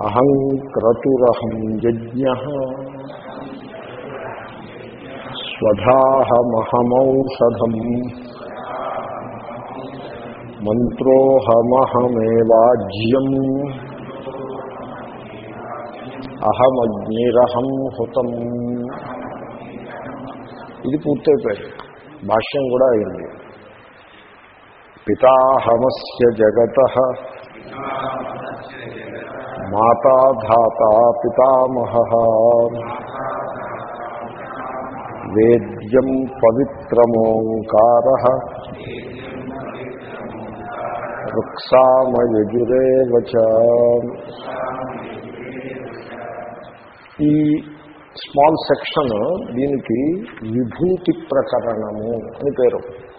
అహం క్రతురహం యజ్ఞ స్వధాహమహమౌషధం మంత్రోహమహమేవాజ్యం అహమగ్నిరహం హుతం ఇది పూర్తయిపోయింది. భాష్యం కూడా అయింది. పితాహమస్య జగత। మాతా ధాత పితామహ. వేద్యం పవిత్రమోంకార. వృక్సామయజురేవచ ఈ స్మాల్ సెక్షన్ దీనికి విభూతి ప్రకరణము అని పేరు.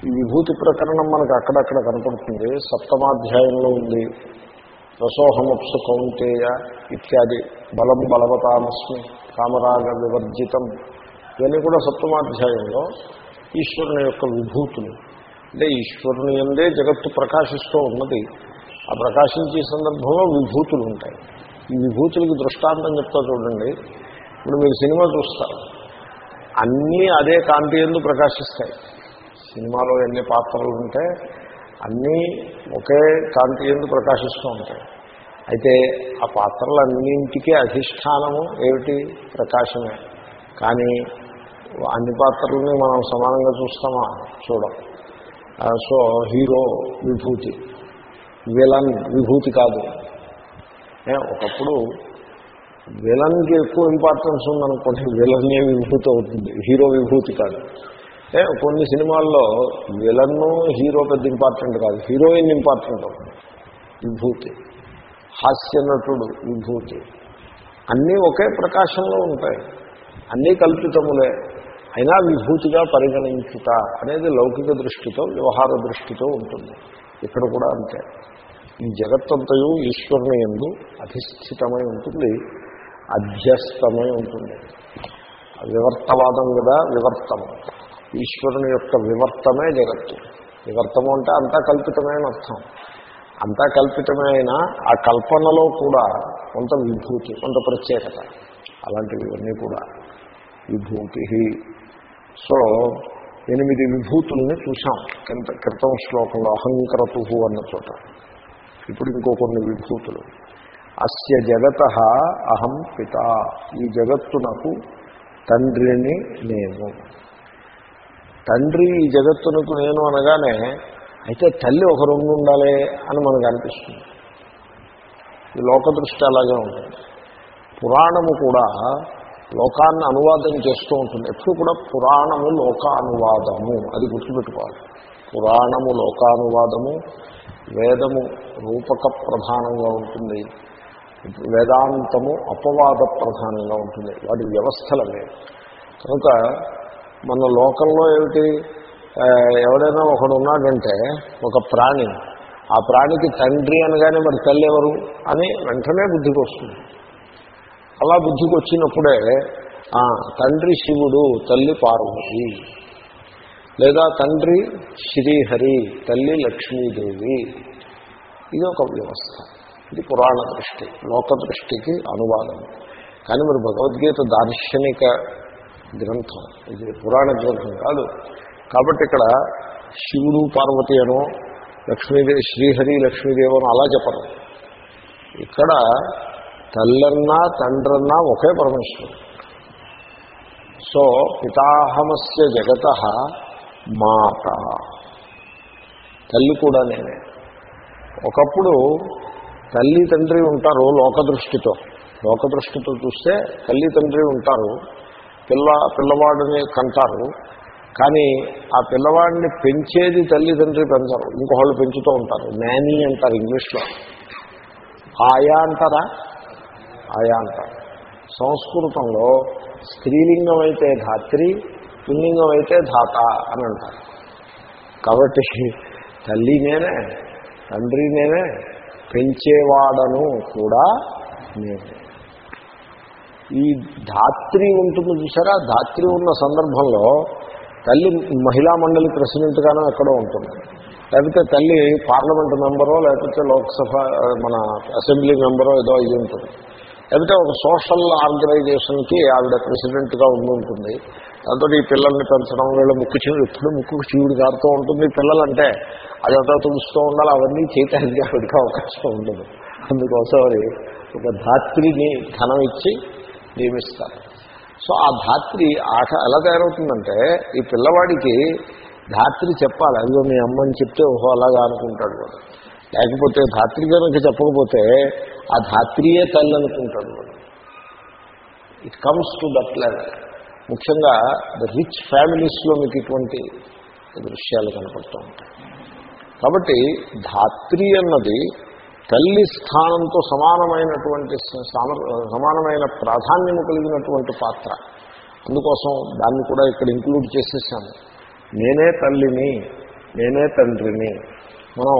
ఈ విభూతి ప్రకరణం మనకు అక్కడక్కడ కనపడుతుంది. సప్తమాధ్యాయంలో ఉంది. రసోహమప్సు కౌంటేయ ఇత్యాది. బలం బలవతామస్మి కామరాగ వివర్జితం. ఇవన్నీ కూడా సప్తమాధ్యాయంలో ఈశ్వరుని యొక్క విభూతులు. అంటే ఈశ్వరుని ఎందే జగత్తు ప్రకాశిస్తూ ఉన్నది. ఆ ప్రకాశించే సందర్భంలో విభూతులు ఉంటాయి. ఈ విభూతులకి దృష్టాంతం చెప్తా చూడండి. ఇప్పుడు మీరు సినిమా చూస్తారు. అన్నీ అదే కాంతి ఎందు ప్రకాశిస్తాయి. సినిమాలో ఎన్ని పాత్రలు ఉంటే అన్నీ ఒకే కాంతి ఎందు ప్రకాశిస్తూ ఉంటాయి. అయితే ఆ పాత్రలన్నింటికీ అధిష్టానము ఏమిటి? ప్రకాశమే. కానీ అన్ని పాత్రలని మనం సమానంగా చూస్తామా? చూడం. సో హీరో విభూతి. విలన్ విభూతి కాదు. ఒకప్పుడు విలన్కి ఎక్కువ ఇంపార్టెన్స్ ఉందనుకోండి విలన్నే విభూతి అవుతుంది. హీరో విభూతి కాదు. కొన్ని సినిమాల్లో విలన్ను హీరో పెద్ద ఇంపార్టెంట్ కాదు హీరోయిన్ ఇంపార్టెంట్ విభూతి. హాస్య నటుడు విభూతి. అన్నీ ఒకే ప్రకాశంలో ఉంటాయి. అన్నీ కల్పితములే. అయినా విభూతిగా పరిగణించుట అనేది లౌకిక దృష్టితో వ్యవహార దృష్టితో ఉంటుంది. ఇక్కడ కూడా అంతే. ఈ జగత్తంతయు ఈశ్వరుని ఎందు అధిష్ఠితమై ఉంటుంది అధ్యస్తమై ఉంటుంది. వివర్తవాదం కదా వివర్తము. ఈశ్వరుని యొక్క వివర్తమే జగత్తు. వివర్తము అంటే అంతా కల్పితమే అర్థం. అంతా కల్పితమైన ఆ కల్పనలో కూడా కొంత విభూతి కొంత ప్రత్యేకత. అలాంటివి ఇవన్నీ కూడా విభూతి. సో ఎనిమిది విభూతుల్ని చూసాం కింద క్రితం శ్లోకంలో అహంకరతు అన్న చోట. ఇప్పుడు ఇంకో కొన్ని విభూతులు. అస్య జగత అహం పిత. ఈ జగత్తునకు తండ్రిని నేను. తండ్రి ఈ జగత్తునకు నేను అనగానే అయితే తల్లి ఒక రెండు ఉండాలి అని మనకు అనిపిస్తుంది. ఈ లోకదృష్టి అలాగే ఉంటుంది పురాణము కూడా లోకాన్ని అనువాదం చేస్తూ ఉంటుంది. ఎప్పుడు కూడా పురాణము లోకానువాదము అది గుర్తుపెట్టుకోవాలి. పురాణము లోకానువాదము వేదము రూపక ప్రధానంగా ఉంటుంది. వేదాంతము అపవాద ప్రధానంగా ఉంటుంది. వాటి వ్యవస్థలవే. కనుక మన లోకంలో ఏమిటి? ఎవడైనా ఒకడు ఉన్నాడంటే ఒక ప్రాణి. ఆ ప్రాణికి తండ్రి అనగానే మరి తల్లి ఎవరు? అని వెంటనే బుద్ధికి వస్తుంది. అలా బుద్ధికి వచ్చినప్పుడే తండ్రి శివుడు తల్లి పార్వతి. లేదా తండ్రి శ్రీహరి తల్లి లక్ష్మీదేవి. ఇది ఒక వ్యవస్థ. ఇది పురాణ దృష్టి లోక దృష్టికి అనువాదం. కానీ మరి భగవద్గీత దార్శనిక గ్రంథం. ఇది పురాణ గ్రంథం కాదు. కాబట్టి ఇక్కడ శివుడు పార్వతి అనో లక్ష్మీదేవి శ్రీహరి లక్ష్మీదేవి అనో అలా చెప్పరు. ఇక్కడ తల్లన్నా తండ్రన్నా ఒకే పరమేశ్వరుడు. సో పితాహమస్య జగత మాత. తల్లి కూడా నేనే. ఒకప్పుడు తల్లి తండ్రి ఉంటారు లోకదృష్టితో. లోకదృష్టితో చూస్తే తల్లి తండ్రి ఉంటారు. పిల్ల పిల్లవాడిని కంటారు. కానీ ఆ పిల్లవాడిని పెంచేది తల్లిదండ్రి పెంచరు. ఇంకొకళ్ళు పెంచుతూ ఉంటారు. నానీ అంటారు ఇంగ్లీష్లో. ఆయా అంటారా? ఆయా అంటారు. సంస్కృతంలో స్త్రీలింగం అయితే ధాత్రి పుల్లింగం అయితే ధాత అని అంటారు. కాబట్టి తల్లి నేనే తండ్రి నేనే పెంచేవాడను కూడా నేనే. ఈ ధాత్రి ఉంటుంది చూసారా ధాత్రి ఉన్న సందర్భంలో తల్లి మహిళా మండలి ప్రెసిడెంట్గానో ఎక్కడో ఉంటుంది. లేకపోతే తల్లి పార్లమెంట్ మెంబరో లేకపోతే లోక్సభ మన అసెంబ్లీ మెంబరో ఏదో అయ్యి ఉంటుంది. లేకపోతే ఒక సోషల్ ఆర్గనైజేషన్కి ఆవిడ ప్రెసిడెంట్గా ఉండి ఉంటుంది. దాంతో ఈ పిల్లల్ని పెంచడం వీళ్ళ ముక్కు చీవుడు ఎప్పుడు ముక్కు చీవుడు కారుతూ ఉంటుంది. పిల్లలంటే అదంతా తులుస్తూ ఉండాలి. అవన్నీ చేయటానికి ఆవిడకి అవకాశం ఉండదు. అందుకోసం అది ఒక ధాత్రిని ధనం ఇచ్చి నియమిస్తారు సో ఆ ధాత్రి ఆట ఎలా తయారవుతుందంటే ఈ పిల్లవాడికి ధాత్రి చెప్పాలి అదిగో మీ అమ్మని చెప్తే ఓహో అలాగా అనుకుంటాడు వాడు. లేకపోతే ధాత్రి కనుక చెప్పకపోతే ఆ ధాత్రియే తల్లి అనుకుంటాడు వాడు. It comes to that level ముఖ్యంగా ద రిచ్ ఫ్యామిలీస్లో మీకు ఇటువంటి దృశ్యాలు కనపడుతూ ఉంటాయి. కాబట్టి ధాత్రి అన్నది తల్లి స్థానంతో సమానమైనటువంటి సమానమైన ప్రాధాన్యము కలిగినటువంటి పాత్ర. అందుకోసం దాన్ని కూడా ఇక్కడ ఇంక్లూడ్ చేసేసాను. నేనే తల్లిని నేనే తండ్రిని. మనం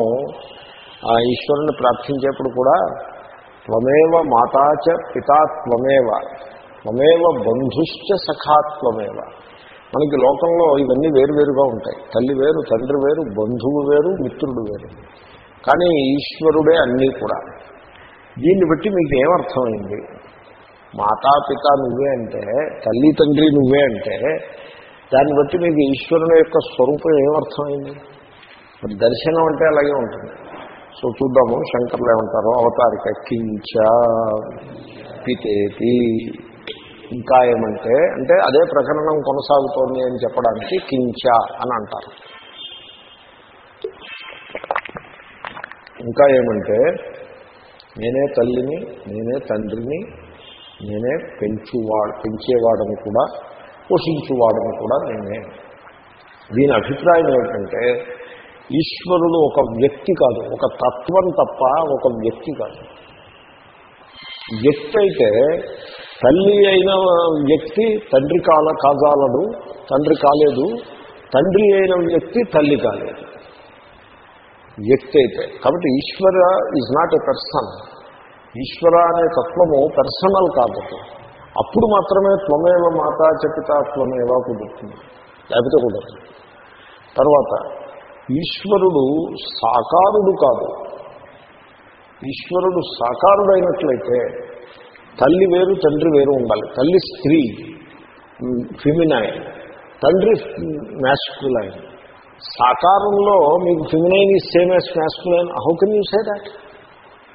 ఆ ఈశ్వరుని ప్రార్థించేప్పుడు కూడా త్వమేవ మాతాచ పితా త్వమేవ త్వమేవ బంధుశ్చ సఖాత్వమేవ మనకి లోకంలో ఇవన్నీ వేరువేరుగా ఉంటాయి. తల్లి వేరు తండ్రి వేరు బంధువు వేరు మిత్రుడు వేరు. కానీ ఈశ్వరుడే అన్నీ కూడా. దీన్ని బట్టి మీకు ఏమర్థమైంది? మాతాపిత నువ్వే అంటే తల్లి తండ్రి నువ్వే అంటే దాన్ని బట్టి మీకు ఈశ్వరుని యొక్క స్వరూపం ఏమర్థమైంది? మరి దర్శనం అంటే అలాగే ఉంటుంది. సో చూద్దాము శంకర్లు ఏమంటారు అవతారిక కించ పితేతి. ఇంకా ఏమంటే అంటే అదే ప్రకరణం కొనసాగుతోంది అని చెప్పడానికి కించ అని అంటారు. ఇంకా ఏమంటే నేనే తల్లిని నేనే తండ్రిని నేనే పెంచువాడు పెంచేవాడని కూడా పోషించువాడని కూడా నేనే. దీని అభిప్రాయం ఏమిటంటే ఈశ్వరుడు ఒక వ్యక్తి కాదు ఒక తత్వం తప్ప ఒక వ్యక్తి కాదు. వ్యక్తి అయితే తల్లి అయిన వ్యక్తి తండ్రి కాల కాజాలడు తండ్రి కాలేదు తండ్రి అయిన వ్యక్తి తల్లి కాలేదు. వ్యక్తి అయితే కాబట్టి ఈశ్వర ఈజ్ నాట్ ఎ పర్సన్ ఈశ్వర అనే తత్వము పర్సనల్ కాదు అప్పుడు మాత్రమే త్వమేవ మాతా చపిత త్వమేవ కుదురుతుంది. లేకపోతే కుదరదు. తర్వాత ఈశ్వరుడు సాకారుడు కాదు. ఈశ్వరుడు సాకారుడైనట్లయితే తల్లి వేరు తండ్రి వేరు ఉండాలి. తల్లి స్త్రీ ఫిమినైన్ తండ్రి మ్యాస్కులైన్ సాకారంలో మీకు feminine is same as masculine how can you say that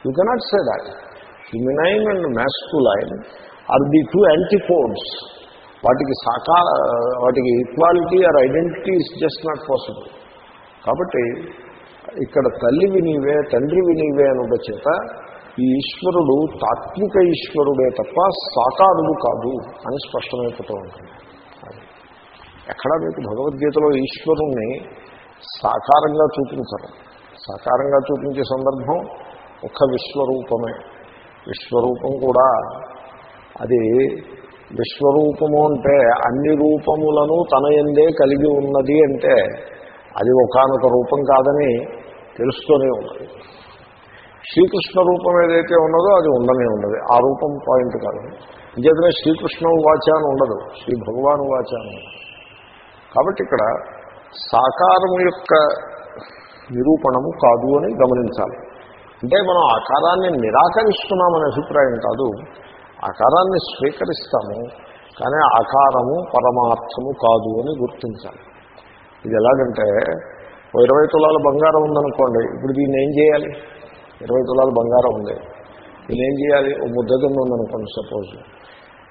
you cannot say that feminine and masculine are the two antipodes వాటికి సాకార వాటికి equality or identity is just not possible కాబట్టి ఇక్కడ తల్లి వినివే తండ్రి వినివే అనుట చేత ఈ ఈశ్వరుడు తాత్విక ఈశ్వరుడే తప్ప సాకారుడు కాదు అని స్పష్టమైపోతూ ఉంటుంది. ఎక్కడా మీకు భగవద్గీతలో ఈశ్వరుణ్ణి సాకారంగా చూపించరు. సాకారంగా చూపించే సందర్భం ఒక్క విశ్వరూపమే. విశ్వరూపం కూడా అది విశ్వరూపము అంటే అన్ని రూపములను తన ఎందే కలిగి ఉన్నది అంటే అది ఒకనొక రూపం కాదని తెలుస్తూనే ఉన్నది. శ్రీకృష్ణ రూపం ఏదైతే ఉన్నదో అది ఉండనే ఉండదు ఆ రూపం పాయింట్ కాదు. ఇంకేతనే శ్రీకృష్ణ వాచ అని ఉండదు. శ్రీ భగవాన్ వాచ అని ఉండదు. కాబట్టి ఇక్కడ సాకారము యొక్క నిరూపణము కాదు అని గమనించాలి. అంటే మనం ఆకారాన్ని నిరాకరిస్తున్నామనే అభిప్రాయం కాదు. ఆకారాన్ని స్వీకరిస్తాము కానీ ఆకారము పరమార్థము కాదు అని గుర్తించాలి. ఇది ఎలాగంటే ఇరవై తులాల బంగారం ఉందనుకోండి ఇప్పుడు దీన్ని ఏం చేయాలి? ఇరవై తులాల బంగారం ఉంది. దీన్ని ఏం చేయాలి? ఓ ముద్ద కింద ఉందనుకోండి సపోజ్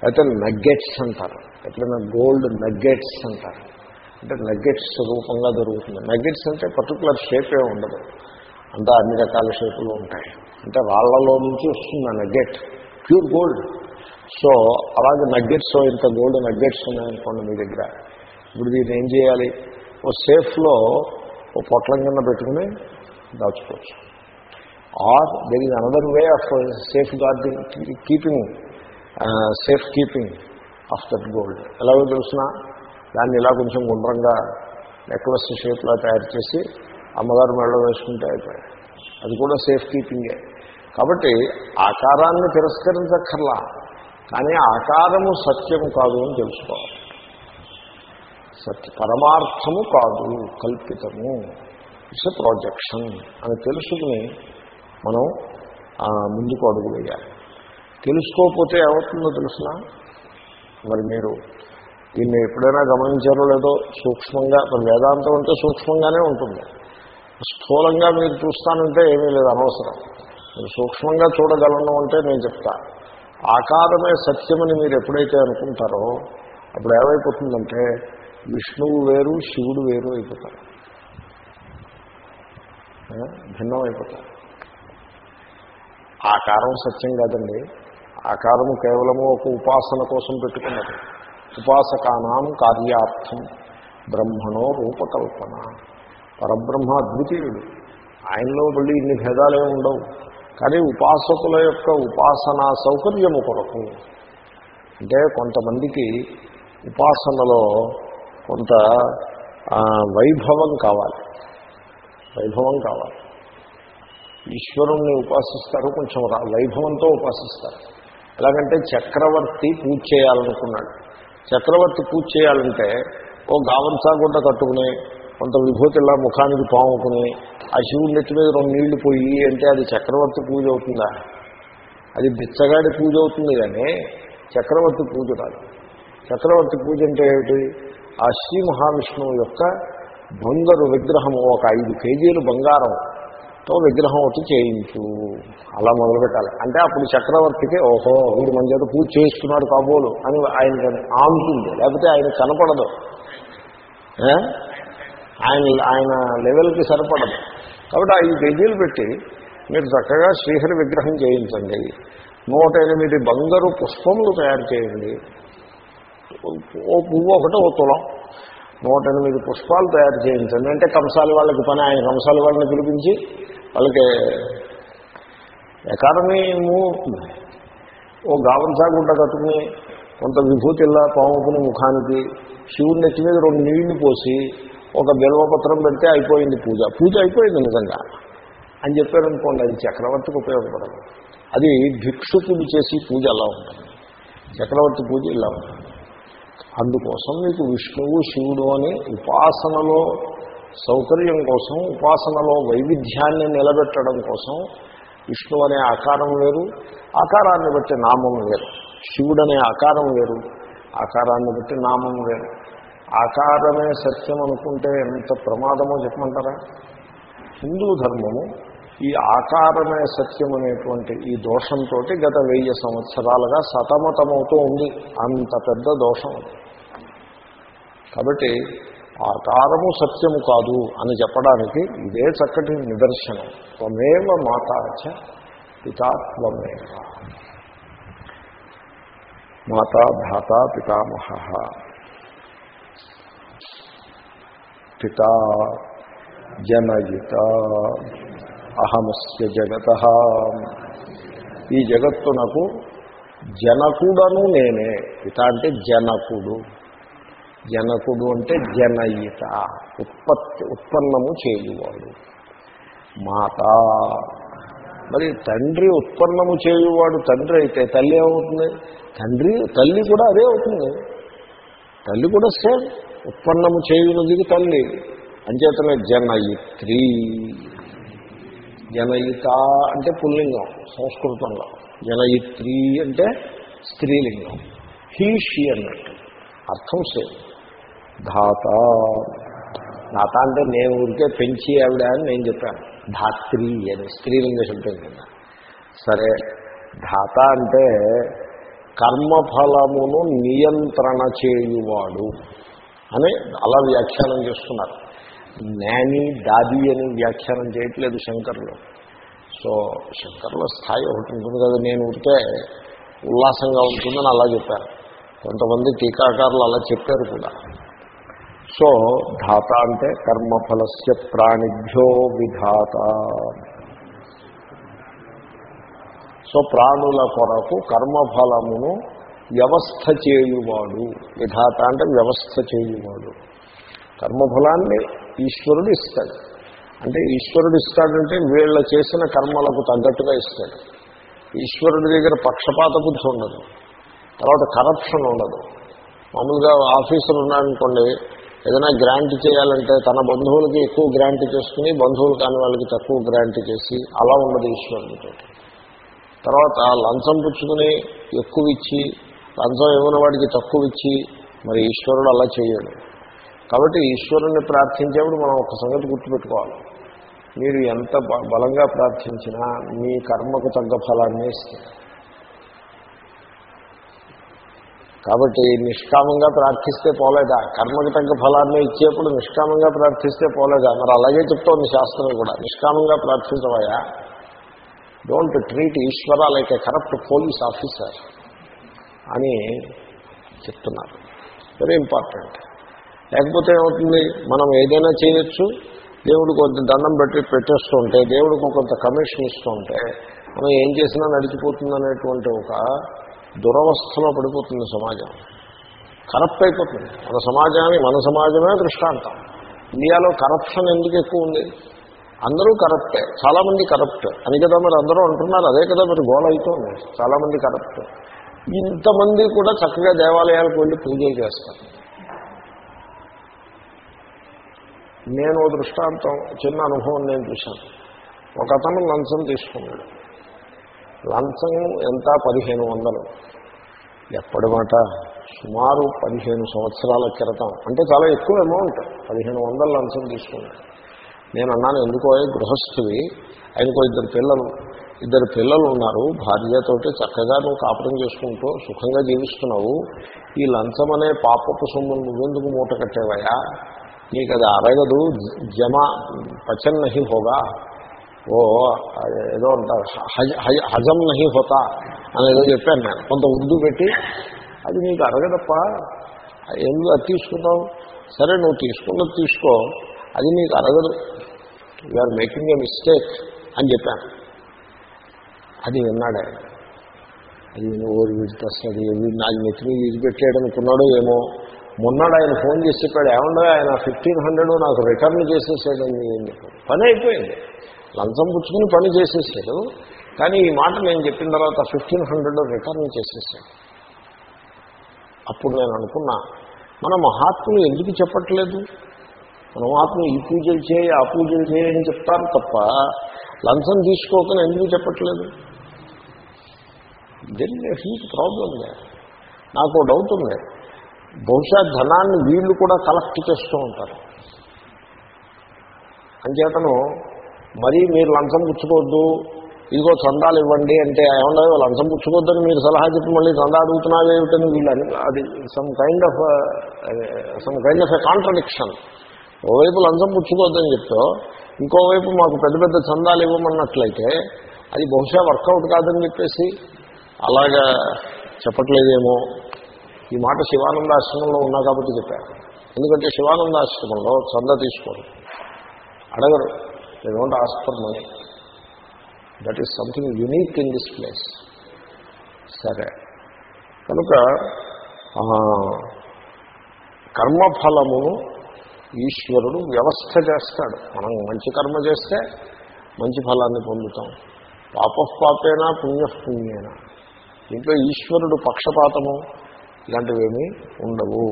అయితే నగ్గెట్స్ అంటారు. ఎట్లయినా గోల్డ్ నగ్గెట్స్ అంటారు. అంటే నగ్గెట్స్ రూపంగా దొరుకుతుంది. నగ్గెట్స్ అంటే పర్టికులర్ షేపే ఉండదు. అంతా అన్ని రకాల షేపులు ఉంటాయి. అంటే రాళ్ళలో నుంచి వస్తుంది ఆ నగ్గెట్ ప్యూర్ గోల్డ్ సో అలాగే నగ్గెట్స్ ఇంత గోల్డ్ నగ్గెట్స్ ఉన్నాయనుకోండి మీ దగ్గర. ఇప్పుడు దీన్ని ఏం చేయాలి? ఓ సేఫ్లో ఓ పొట్లం కింద పెట్టుకుని దాచుకోవచ్చు. Or there is another way of safeguarding keeping safe keeping of that gold ఎలాగో తెలిసిన? దాన్ని ఇలా కొంచెం గుండ్రంగా నెక్లెస్ షేప్లా తయారు చేసి అమ్మగారు మెడలో వేసుకుంటే అయిపోయాయి. అది కూడా సేఫ్ కీపింగే. కాబట్టి ఆకారాన్ని తిరస్కరించక్కర్లా కానీ ఆకారము సత్యము కాదు అని తెలుసుకోవాలి. సత్య పరమార్థము కాదు కల్పితము. ఇట్స్ ప్రాజెక్షన్ అని తెలుసుకుని మనం ముందుకు అడుగు వేయాలి. తెలుసుకోకపోతే ఏమవుతుందో తెలుసిన మరి మీరు దీన్ని ఎప్పుడైనా గమనించారో లేదో సూక్ష్మంగా మరి వేదాంతం అంటే సూక్ష్మంగానే ఉంటుంది. స్థూలంగా మీరు చూస్తానంటే ఏమీ లేదు అనవసరం. మీరు సూక్ష్మంగా చూడగలను అంటే నేను చెప్తా. ఆకారమే సత్యమని మీరు ఎప్పుడైతే అనుకుంటారో అప్పుడు ఏమైపోతుందంటే విష్ణువు వేరు శివుడు వేరు అయిపోతారు. ఏ? భిన్నం అయిపోతారు ఆకారం సత్యం కాదండి. ఆకారము కేవలము ఒక ఉపాసన కోసం పెట్టుకున్నది. ఉపాసకానాం కార్యార్థం బ్రహ్మణో రూపకల్పన. పరబ్రహ్మ అద్వితీయుడు. ఆయనలో మళ్ళీ ఇన్ని భేదాలే ఉండవు. కానీ ఉపాసకుల యొక్క ఉపాసనా సౌకర్యము కొరకు. అంటే కొంతమందికి ఉపాసనలో కొంత వైభవం కావాలి. వైభవం కావాలి. ఈశ్వరుణ్ణి ఉపాసిస్తారు కొంచెం రా- వైభవంతో ఉపాసిస్తారు. ఎలాగంటే చక్రవర్తి పూజ చేయాలనుకున్నాడు. చక్రవర్తి పూజ చేయాలంటే ఓ గావంచా గుడ్డ కట్టుకుని కొంత విభూతిలా ముఖానికి పాముకుని ఆ శివుడి నెత్తి మీద రెండు నీళ్ళు పోయి అంటే అది చక్రవర్తి పూజ అవుతుందా? అది బిచ్చగాడి పూజ అవుతుంది కానీ చక్రవర్తి పూజ కాదు. చక్రవర్తి పూజ అంటే ఏమిటి? ఆ శ్రీ మహావిష్ణువు యొక్క బంగారు విగ్రహము ఒక ఐదు కేజీలు బంగారం. తో విగ్రహం ఒకటి చేయించు. అలా మొదలుపెట్టాలి అంటే అప్పుడు చక్రవర్తికి ఓహో వీడు మన చేత పూజ చేయిస్తున్నాడు కాబోలు అని ఆయన ఆముతుంది లేకపోతే ఆయన కనపడదు ఆయన ఆయన లెవెల్కి సరిపడదు. కాబట్టి ఐదు కేజీలు పెట్టి మీరు చక్కగా శ్రీహరి విగ్రహం చేయించండి. నూట ఎనిమిది బంగారు పుష్పములు తయారు చేయండి. ఓ పువ్వు ఒకటి ఓ తులం. నూట ఎనిమిది పుష్పాలు తయారు చేయించండి. అంటే కంసాలి వాళ్ళకి పని ఆయన కంసాలి వాళ్ళని పిలిపించి వాళ్ళకి ఎకానమీ మూవ్ అవుతుంది ఓ గావంచా కట్టుకుని కొంత విభూతిల్లా పాముకుని ముఖానికి శివుడి నెత్తి మీద రెండు నీళ్ళు పోసి ఒక బిల్వపత్రం పెడితే అయిపోయింది పూజ. పూజ అయిపోయింది నిజంగా. అని చెప్పారనుకోండి అది చక్రవర్తికి ఉపయోగపడదు. అది భిక్షుకుడు చేసి పూజ అలా ఉంటుంది. చక్రవర్తి పూజ ఇలా ఉంటుంది. అందుకోసం మీకు విష్ణువు శివుడు అని ఉపాసనలో సౌకర్యం కోసం ఉపాసనలో వైవిధ్యాన్ని నిలబెట్టడం కోసం విష్ణు అనే ఆకారం వేరు ఆకారాన్ని బట్టి నామం వేరు. శివుడనే ఆకారం వేరు ఆకారాన్ని బట్టి నామం వేరు. ఆకారమే సత్యం అనుకుంటే ఎంత ప్రమాదమో చెప్పమంటారా? హిందూ ధర్మము ఈ ఆకారమే సత్యం అనేటువంటి ఈ దోషంతో గత వెయ్యి సంవత్సరాలుగా సతమతమవుతూ ఉంది. అంత పెద్ద దోషం కాబట్టి ఆకారము సత్యము కాదు అని చెప్పడానికి ఇదే చక్కటి నిదర్శనం. త్వమేవ మాతాచ పితాత్వమేవ మాతా భ్రాత పితామహ. పిత జనయిత. అహమస్య జగత. ఈ జగత్తునకు జనకుడను నేనే. పిత అంటే జనకుడు. జనకుడు అంటే జనయిత ఉత్పత్తి ఉత్పన్నము చేయువాడు. మాత మరి తండ్రి ఉత్పన్నము చేయువాడు తండ్రి అయితే తల్లి ఏమవుతుంది? తండ్రి తల్లి కూడా అదే అవుతుంది. తల్లి కూడా సేమ్ ఉత్పన్నము చేయునదికి తల్లి. అంచేతనే జనయిత్రి. జనయిత అంటే పుల్లింగం సంస్కృతంలో. జనయిత్రి అంటే స్త్రీలింగం. హీషి అన్నట్టు. అర్థం సేమ్. ధాత. ధాత అంటే నేను ఊరికే పెంచి ఆవిడ అని నేను చెప్పాను. ధాత్రి అని స్త్రీలింగ శబ్దం కింద. సరే ధాత అంటే కర్మఫలమును నియంత్రణ చేయువాడు అని అలా వ్యాఖ్యానం చేస్తున్నారు. నాని దాది అని వ్యాఖ్యానం చేయట్లేదు శంకర్లు. సో శంకర్ల స్థాయి ఒకటి ఉంటుంది కదా నేను ఉంటే ఉల్లాసంగా ఉంటుందని అలా చెప్పారు కొంతమంది టీకాకారులు అలా చెప్పారు కూడా. సో ధాత అంటే కర్మఫలస్య ప్రాణిభ్యో విధాత. సో ప్రాణుల కొరకు కర్మఫలమును వ్యవస్థ చేయువాడు. విధాత అంటే వ్యవస్థ చేయువాడు. కర్మఫలాన్ని ఈశ్వరుడు ఇస్తాడు. అంటే ఈశ్వరుడు ఇస్తాడంటే వీళ్ళ చేసిన కర్మలకు తగ్గట్టుగా ఇస్తాడు. ఈశ్వరుడి దగ్గర పక్షపాత బుద్ధి ఉండదు. తర్వాత కరప్షన్ ఉండదు. మామూలుగా ఆఫీసులు ఉన్నారనుకోండి ఏదైనా గ్రాంట్ చేయాలంటే తన బంధువులకి ఎక్కువ గ్రాంట్ చేసుకుని బంధువులు కాని వాళ్ళకి తక్కువ గ్రాంట్ చేసి అలా ఉండదు ఈశ్వరుడితో తర్వాత లంచం పుచ్చుకుని ఎక్కువ ఇచ్చి లంచం ఇవ్వని వాడికి తక్కువ ఇచ్చి మరి ఈశ్వరుడు అలా చేయడు. కాబట్టి ఈశ్వరుణ్ణి ప్రార్థించేప్పుడు మనం ఒక సంగతి గుర్తుపెట్టుకోవాలి. మీరు ఎంత బ- బలంగా ప్రార్థించినా మీ కర్మకు తగ్గ ఫలాన్ని ఇస్తుంది. కాబట్టి నిష్కామంగా ప్రార్థిస్తే పోలేదా? కర్మకు తగ్గ ఫలాన్ని ఇచ్చేప్పుడు నిష్కామంగా ప్రార్థిస్తే పోలేదా? మరి అలాగే చెప్తోంది శాస్త్రం కూడా. నిష్కామంగా ప్రార్థించవయా don't treat Eshwara like a corrupt police officer అని చెప్తున్నారు. వెరీ ఇంపార్టెంట్ లేకపోతే ఏమవుతుంది? మనం ఏదైనా చేయొచ్చు. దేవుడు కొంత దండం పెట్టి పెట్టేస్తుంటే దేవుడికి కొంత కమిషన్ ఇస్తుంటే మనం ఏం చేసినా నడిచిపోతుంది అనేటువంటి ఒక దురవస్థలో పడిపోతుంది సమాజం. కరప్ట్ అయిపోతుంది. మన సమాజాన్ని మన సమాజమే దృష్టాంతం. ఇండియాలో కరప్షన్ ఎందుకు ఎక్కువ ఉంది? అందరూ కరప్టే. చాలామంది కరప్ట్. అని కదా మరి అందరూ అంటున్నారు. అదే కదా మరి గోల అవుతుంది. చాలామంది కరప్ట్. ఇంతమంది కూడా చక్కగా దేవాలయాలకు వెళ్ళి పూజలు చేస్తారు. నేను దృష్టాంతం చిన్న అనుభవం నేను చూశాను. ఒక అతను లంచం తీసుకున్నాడు. లంచం ఎంత? పదిహేను వందలు. ఎప్పటి మాట? సుమారు పదిహేను సంవత్సరాల క్రితం. అంటే చాలా ఎక్కువ అమౌంట్. పదిహేను వందల లంచం తీసుకున్నాను నేను అన్నాను ఎందుకో గృహస్థువి? ఆయనకో ఇద్దరు పిల్లలు. ఇద్దరు పిల్లలు ఉన్నారు. భార్యతోటి చక్కగా నువ్వు కాపురం చేసుకుంటూ సుఖంగా జీవిస్తున్నావు. ఈ లంచం అనే పాపపు సొమ్ము నువ్వెందుకు మూట కట్టేవయా నీకు అది అరగదు జమ పచన్ నహి హోగా ఓ ఏదో అంటారు. హజ- హజం నహి హోతా అని ఏదో చెప్పాను నేను. కొంత ఉర్దూ పెట్టి అది నీకు అరగదప్ప. ఎందుకు అది తీసుకున్నావు సరే నువ్వు తీసుకున్నది తీసుకో. అది నీకు అరగదు. యూఆర్ మేకింగ్ ఏ మిస్టేక్ అని చెప్పాను. అది విన్నాడు ఆయన. అది ఓరి వీడి వస్తుంది వీడు నాకు నెత్తిని వీధి పెట్టాడు అనుకున్నాడు ఏమో. మొన్నడు ఆయన ఫోన్ చేసి చెప్పాడు ఏమన్నా ఆయన ఫిఫ్టీన్ హండ్రెడ్ నాకు రిటర్న్ చేసేసాడని చెప్పాడు. పని అయిపోయింది. లంచం పుచ్చుకుని పని చేసేసాడు. కానీ ఈ మాట నేను చెప్పిన తర్వాత ఫిఫ్టీన్ హండ్రెడ్ రిటర్న్ చేసేసాడు. అప్పుడు నేను అనుకున్నా మన మహాత్ములు ఎందుకు చెప్పట్లేదు? మన మహాత్ములు ఈ పూజలు చేయి ఆ పూజలు చేయి అని చెప్తారు తప్ప లంచం తీసుకోకని ఎందుకు చెప్పట్లేదు? దెర్ హ్యూజ్ ప్రాబ్లం నాకు డౌట్ ఉంది. బహుశా ధనాన్ని వీళ్ళు కూడా కలెక్ట్ చేస్తూ ఉంటారు. అంచేతను మరీ మీరు లంచం పుచ్చుకోవద్దు. ఇదిగో చందాలు ఇవ్వండి అంటే ఏమన్నా లంచం పుచ్చుకోవద్దని మీరు సలహా చెప్పి మళ్ళీ చందా అడుగుతున్నావు ఏమిటని అని అది some kind of some kind of a contradiction ఓవైపు లంచం పుచ్చుకోవద్దని చెప్తూ ఇంకోవైపు మాకు పెద్ద పెద్ద చందాలు ఇవ్వమన్నట్లయితే అది బహుశా వర్కౌట్ కాదని చెప్పేసి అలాగా చెప్పట్లేదేమో. ఈ మాట శివానంద ఆశ్రమంలో ఉన్నా కాబట్టి చెప్పారు. ఎందుకంటే శివానంద ఆశ్రమంలో చందా తీసుకోరు. అడగరు. They don't ask for money that is something unique in this place సరే. కనుక కర్మఫలమును ఈశ్వరుడు వ్యవస్థ చేస్తాడు. మనం మంచి కర్మ చేస్తే మంచి ఫలాన్ని పొందుతాం. పాప పాపేనా పుణ్య దీంట్లో ఈశ్వరుడు పక్షపాతము ఇలాంటివేమీ ఉండవు.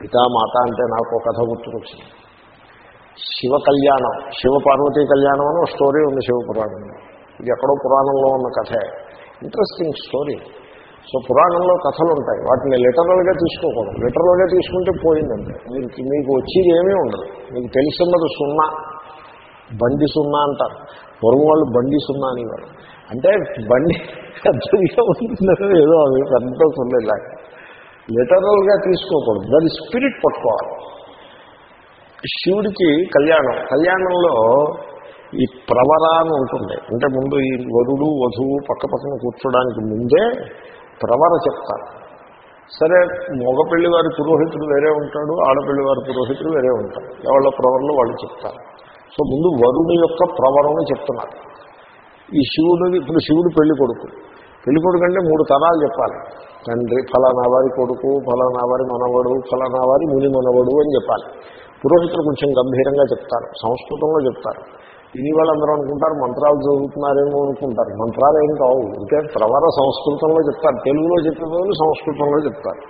పితామాత అంటే నాకు ఒక కథ గుర్తుకొచ్చింది. శివ కళ్యాణం శివ పార్వతీ కళ్యాణం అని ఒక స్టోరీ ఉంది శివ పురాణంలో ఇది ఎక్కడో పురాణంలో ఉన్న కథే. ఇంట్రెస్టింగ్ స్టోరీ సో పురాణంలో కథలు ఉంటాయి వాటిని లిటరల్గా తీసుకోకూడదు. లిటరల్గా తీసుకుంటే పోయిందంటే మీకు మీకు వచ్చేది ఏమీ ఉండదు. మీకు తెలిసినది సున్నా. బండి సున్నా అంటారు. పొరుగు వాళ్ళు బండి సున్నా అనేవారు. అంటే బండి పెద్దదిగా ఉంటుందో ఏదో అది పెద్ద సున్నా ఇలా లిటరల్గా తీసుకోకూడదు. దాని స్పిరిట్ పట్టుకోవాలి. శివుడికి కళ్యాణం. కళ్యాణంలో ఈ ప్రవర అని ఉంటుంది. అంటే ముందు ఈ వరుడు వధువు పక్క పక్కన కూర్చోడానికి ముందే ప్రవర చెప్తారు. సరే మగపెళ్ళి వారి పురోహితుడు వేరే ఉంటాడు ఆడపిల్లి వారి పురోహితుడు వేరే ఉంటాడు ఎవరి ప్రవరలు వాళ్ళు చెప్తారు. సో ముందు వరుడు యొక్క ప్రవరను చెప్తున్నారు. ఈ శివుడు ఇప్పుడు శివుడు పెళ్ళి కొడుకు. పెళ్ళి కొడుకు అంటే మూడు తరాలు చెప్పాలి. తండ్రి ఫలానా వారి కొడుకు ఫలానా వారి మనవడు ఫలానా వారి ముని మనవడు అని చెప్పాలి. పురోహితులు కొంచెం గంభీరంగా చెప్తారు సంస్కృతంలో చెప్తారు. ఇది వాళ్ళందరూ అనుకుంటారు మంత్రాలు చదువుతున్నారేమో అనుకుంటారు. మంత్రాలు ఏం కావు ఇంకే ప్రవర సంస్కృతంలో చెప్తారు. తెలుగులో చెప్పిన వాళ్ళు సంస్కృతంలో చెప్తారు.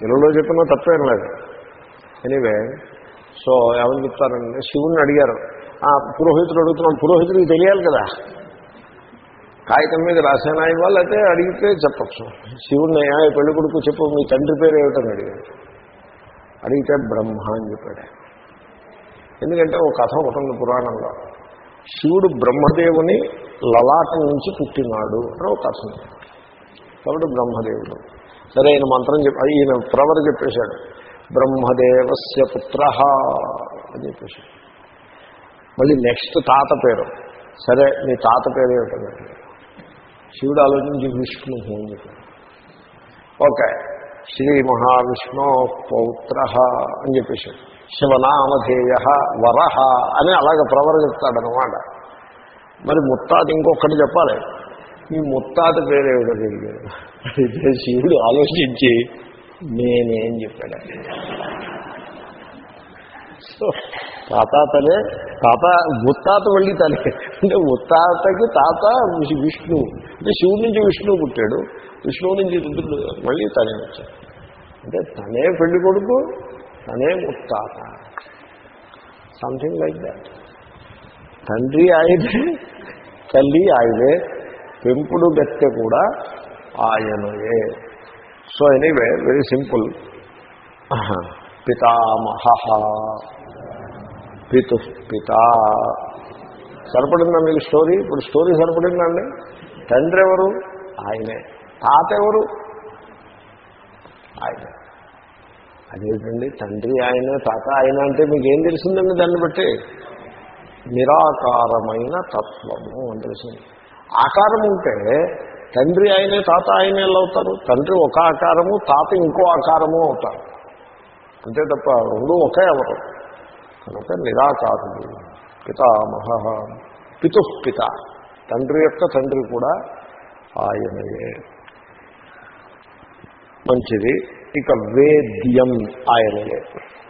తెలుగులో చెప్పినా తప్పేం లేదు. ఎనీవే సో ఏమని చెప్తారండి శివుణ్ణి అడిగారు. ఆ పురోహితుడు అడుగుతున్నాడు పురోహితుడికి తెలియాలి కదా? కాగితం మీద రాసేనా ఇవ్వాలి? అయితే అడిగితే చెప్పచ్చు. శివుణ్ణి "ఆ, పెళ్ళి కొడుకు చెప్పు మీ తండ్రి పేరు ఏమిటని అడిగాడు. అడిగితే బ్రహ్మ అని చెప్పాడు. ఎందుకంటే ఒక కథ ఒకటి ఉంది పురాణంలో. శివుడు బ్రహ్మదేవుని లలాటం నుంచి పుట్టినాడు అని ఒక కథ ఉంది. కాబట్టి బ్రహ్మదేవుడు. సరే ఈయన మంత్రం చెప్పి ఈయన ప్రవర చెప్పేశాడు. బ్రహ్మదేవస్య పుత్ర అని చెప్పేశాడు. మళ్ళీ నెక్స్ట్ తాత పేరు. సరే మీ తాత పేరు ఏమిటండి శివుడు ఆలోచించి విష్ణు అని చెప్పాడు ఓకే. శ్రీ మహావిష్ణు పౌత్ర అని చెప్పేశాడు. శివనామధేయ వరహ అని అలాగ ప్రవర చెప్తాడనమాట మరి ముత్తాత ఇంకొకటి చెప్పాలి. ఈ ముత్తాత పేరే తెలియదు. అయితే శివుడు ఆలోచించి నేనేం చెప్పాడు. సో తాత తనే తాత ముత్తాత మళ్ళీ తనే. అంటే ముత్తాతకి తాత విష్ణువు అంటే శివుడి నుంచి విష్ణువు పుట్టాడు. విష్ణువు నుంచి రుద్రుడు మళ్ళీ తనే వచ్చాడు. అంటే తనే పెళ్ళి కొడుకు తనే ముత్తాత. సంథింగ్ లైక్ దాట్ తండ్రి ఆయనే తల్లి ఆయనే పెంపుడు గత్తె కూడా ఆయనయే. సో ఎనీవే వెరీ సింపుల్ పితామహ. పితు పిత. సరిపడిందా మీకు స్టోరీ ఇప్పుడు స్టోరీ సరిపడిందండి? తండ్రి ఎవరు ఆయనే. తాత ఎవరు ఆయనే. అదేంటండి? తండ్రి ఆయన తాత ఆయన అంటే మీకు ఏం తెలిసిందండి దాన్ని బట్టి? నిరాకారమైన తత్వము అని తెలిసింది. ఆకారం ఉంటే తండ్రి ఆయనే తాత ఆయన ఎలా అవుతారు? తండ్రి ఒక ఆకారము తాత ఇంకో ఆకారము అవుతారు. అంతే తప్ప రెండు ఒకే అవరు కనుక నిరాకారుడు పితామహ పితుపిత. తండ్రి యొక్క తండ్రి కూడా ఆయనయే. మంచిది. ఇక వేద్యం ఆయనయే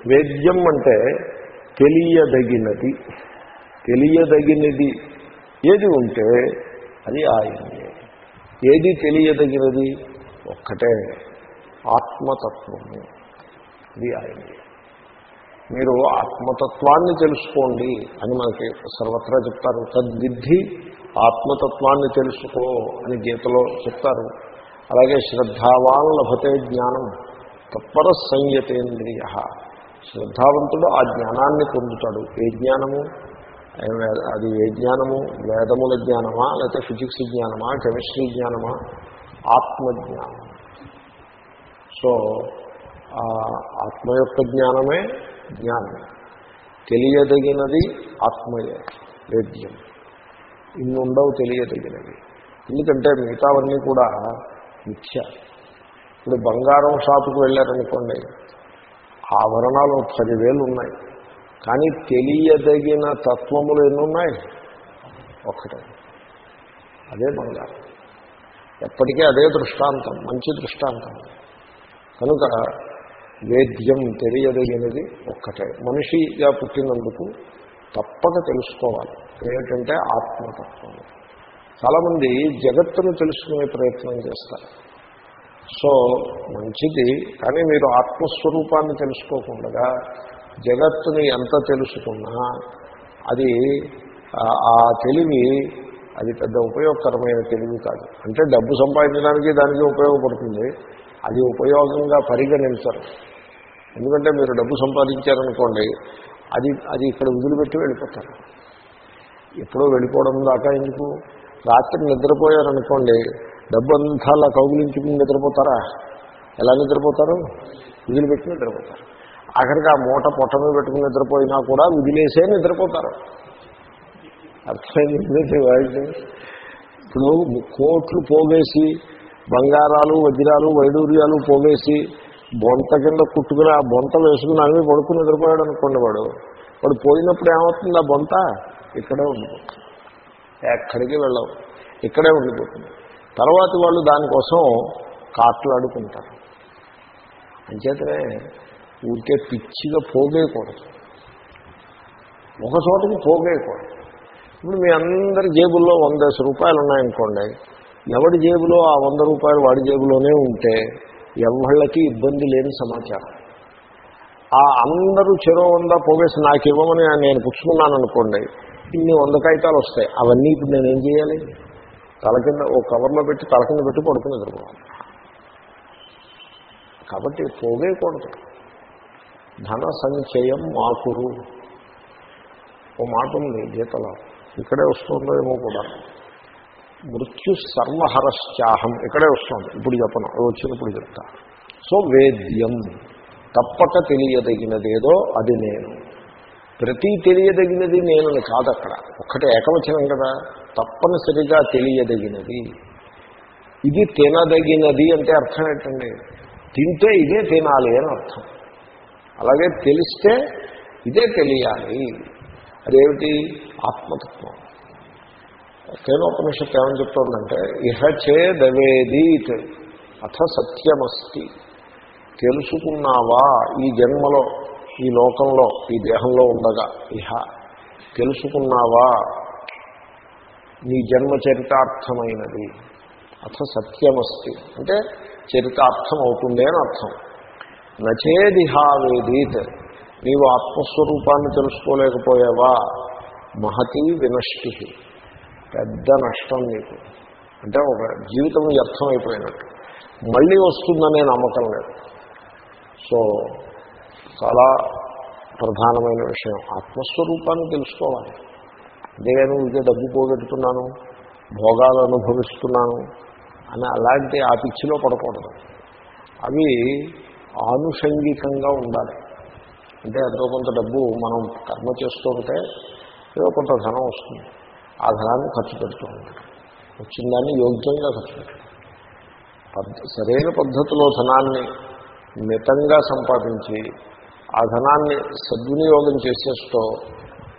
వేద్యం అంటే తెలియదగినది. తెలియదగినది ఏది ఉంటే అది ఆయనే. ఏది తెలియదగినది? ఒక్కటే. ఆత్మతత్వము. అది ఆయనే. మీరు ఆత్మతత్వాన్ని తెలుసుకోండి అని మనకి సర్వత్రా చెప్తారు. తద్విద్ధి ఆత్మతత్వాన్ని తెలుసుకో అని గీతలో చెప్తారు. అలాగే శ్రద్ధావాన్ లభతే జ్ఞానం. తత్పర సంయతేంద్రియ శ్రద్ధావంతుడు ఆ జ్ఞానాన్ని పొందుతాడు. ఏ జ్ఞానము? అది ఏ జ్ఞానము? వేదముల జ్ఞానమా? లేకపోతే ఫిజిక్స్ జ్ఞానమా? కెమిస్ట్రీ జ్ఞానమా? ఆత్మజ్ఞానం. సో ఆత్మ యొక్క జ్ఞానమే జ్ఞానం. తెలియదగినది ఆత్మయే వేద్యం. ఇన్నుండవు తెలియదగినవి. ఎందుకంటే మిగతావన్నీ కూడా మిథ్య. ఇప్పుడు బంగారం షాపుకు వెళ్ళారనుకోండి ఆభరణాలు పదివేలు ఉన్నాయి. కానీ తెలియదగిన తత్వములు ఎన్నున్నాయి ఒక్కటే. అదే బంగారం. ఎప్పటికీ అదే దృష్టాంతం మంచి దృష్టాంతం. కనుక వేద్యం తెలియదగినది ఒక్కటే. మనిషిగా పుట్టినందుకు తప్పక తెలుసుకోవాలి. ఏమిటంటే ఆత్మతత్వం చాలామంది జగత్తును తెలుసుకునే ప్రయత్నం చేస్తారు. సో మంచిది. కానీ మీరు ఆత్మస్వరూపాన్ని తెలుసుకోకుండా జగత్తుని ఎంత తెలుసుకున్నా అది ఆ- తెలివి అది పెద్ద ఉపయోగకరమైన తెలివి కాదు. అంటే డబ్బు సంపాదించడానికి దానికి ఉపయోగపడుతుంది. అది ఉపయోగంగా పరిగణించరు. ఎందుకంటే మీరు డబ్బు సంపాదించారనుకోండి అది అది ఇక్కడ వదిలిపెట్టి వెళ్ళిపోతారు. ఎప్పుడో వెళ్ళిపోవడం దాకా ఎందుకు? రాత్రి నిద్రపోయారనుకోండి డబ్బు అంతా అలా కౌగులించుకుని నిద్రపోతారా? ఎలా నిద్రపోతారు? వదిలిపెట్టి నిద్రపోతారు. ఆఖరికి ఆ మూట పొట్ట మీద పెట్టుకుని నిద్రపోయినా కూడా విధులేసే నిద్రపోతారు. అర్థమైంది వాళ్ళు ఇప్పుడు కోట్లు పోగేసి బంగారాలు వజ్రాలు వైడూర్యాలు పోగేసి బొంత కింద కుట్టుకుని ఆ బొంత వేసుకుని అవి పడుకుని నిద్రపోయాడు అనుకోండి వాడు. వాడు పోయినప్పుడు ఏమవుతుంది? ఆ బొంత ఇక్కడే ఉండిపోతుంది. ఎక్కడికి వెళ్ళవు. ఇక్కడే ఉండిపోతుంది. తర్వాత వాళ్ళు దానికోసం కాట్లాడుకుంటారు. అంచేతనే ఊరికే పిచ్చిగా పోగేయకూడదు. ఒక చోటకి పోగేయకూడదు. ఇప్పుడు మీ అందరి జేబుల్లో వంద రూపాయలు ఉన్నాయనుకోండి ఎవడి జేబులో ఆ వంద రూపాయలు వాడి జేబులోనే ఉంటే ఎవళ్ళకి ఇబ్బంది లేని సమాచారం. ఆ అందరూ చెరో వంద పోగేసి నాకు ఇవ్వమని నేను పుచ్చుకున్నాను అనుకోండి ఇన్ని వంద కాగితాలు వస్తాయి అవన్నీ ఇప్పుడు నేను ఏం చేయాలి? తల కింద ఓ కవర్లో పెట్టి తల కింద పెట్టి పడుకుని నిద్రపోవాలి కాబట్టి పోగేయకూడదు. ధన సంచయం మాకురు. ఓ మాట ఉంది గీతలో. ఇక్కడే వస్తుందో ఏమో కూడా. మృత్యు సర్వహరశ్చాహం. ఇక్కడే వస్తుంది. ఇప్పుడు చెప్పను. అది వచ్చినప్పుడు చెప్తా. సో వేద్యం. తప్పక తెలియదగినదేదో అది నేను. ప్రతి తెలియదగినది నేను కాదు అక్కడ. ఒక్కటే ఏకవచనం కదా. తప్పనిసరిగా తెలియదగినది. ఇది తినదగినది అంటే అర్థం ఏంటండి? తింటే ఇదే తినాలి అని అర్థం. అలాగే తెలిస్తే ఇదే తెలియాలి. అదేమిటి? ఆత్మతత్వం. కేనోపనిషత్తు ఏమని చెప్తోందంటే ఇహ చేదవేదీత్ అథ సత్యమస్తి. తెలుసుకున్నావా ఈ జన్మలో ఈ లోకంలో ఈ దేహంలో ఉండగా? ఇహ. తెలుసుకున్నావా? నీ జన్మ చరితార్థమైనది. అథ సత్యమస్తి. అంటే చరితార్థం అవుతుంది అని అర్థం. నచేదిహావేదీత్. నీవు ఆత్మస్వరూపాన్ని తెలుసుకోలేకపోయావా? మహతి వినష్టి. పెద్ద నష్టం నీకు. అంటే ఒక జీవితం వ్యర్థమైపోయినట్టు మళ్ళీ వస్తుందనే నమ్మకం లేదు. సో చాలా ప్రధానమైన విషయం. ఆత్మస్వరూపాన్ని తెలుసుకోవాలి. అంతేగాని ఇంకే డబ్బు పోగొట్టుకున్నాను భోగాలు అనుభవిస్తున్నాను అని అలాంటి ఆ పిచ్చిలో పడకూడదు. అవి ఆనుషంగికంగా ఉండాలి. అంటే ఎంతో కొంత డబ్బు మనం కర్మ చేస్తుంటే ఏదో కొంత ధనం వస్తుంది. ఆ ధనాన్ని ఖర్చు పెడుతూ ఉంటాడు వచ్చిన దాన్ని యోగ్యంగా ఖర్చు పెట్టడం సరైన పద్ధతిలో ధనాన్ని మితంగా సంపాదించి ఆ ధనాన్ని సద్వినియోగం చేసేస్తూ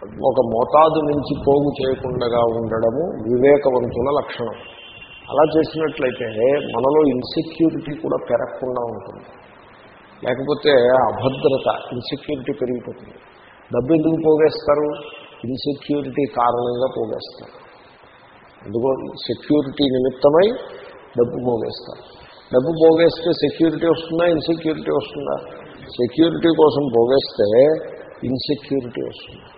ఒక మోతాదు నుంచి పోగు చేయకుండా ఉండడము వివేకవంతుల లక్షణం. అలా చేసినట్లయితే మనలో ఇన్సెక్యూరిటీ కూడా పెరగకుండా ఉంటుంది. లేకపోతే అభద్రత ఇన్సెక్యూరిటీ పెరిగిపోతుంది. డబ్బు ఎందుకు పోగేస్తారు? ఇన్సెక్యూరిటీ కారణంగా పోగేస్తారు. అందుకో సెక్యూరిటీ నిమిత్తమై డబ్బు పోగేస్తారు. డబ్బు పోగేస్తే సెక్యూరిటీ వస్తుందా? ఇన్సెక్యూరిటీ వస్తుందా? సెక్యూరిటీ కోసం పోగేస్తే ఇన్సెక్యూరిటీ వస్తుంది.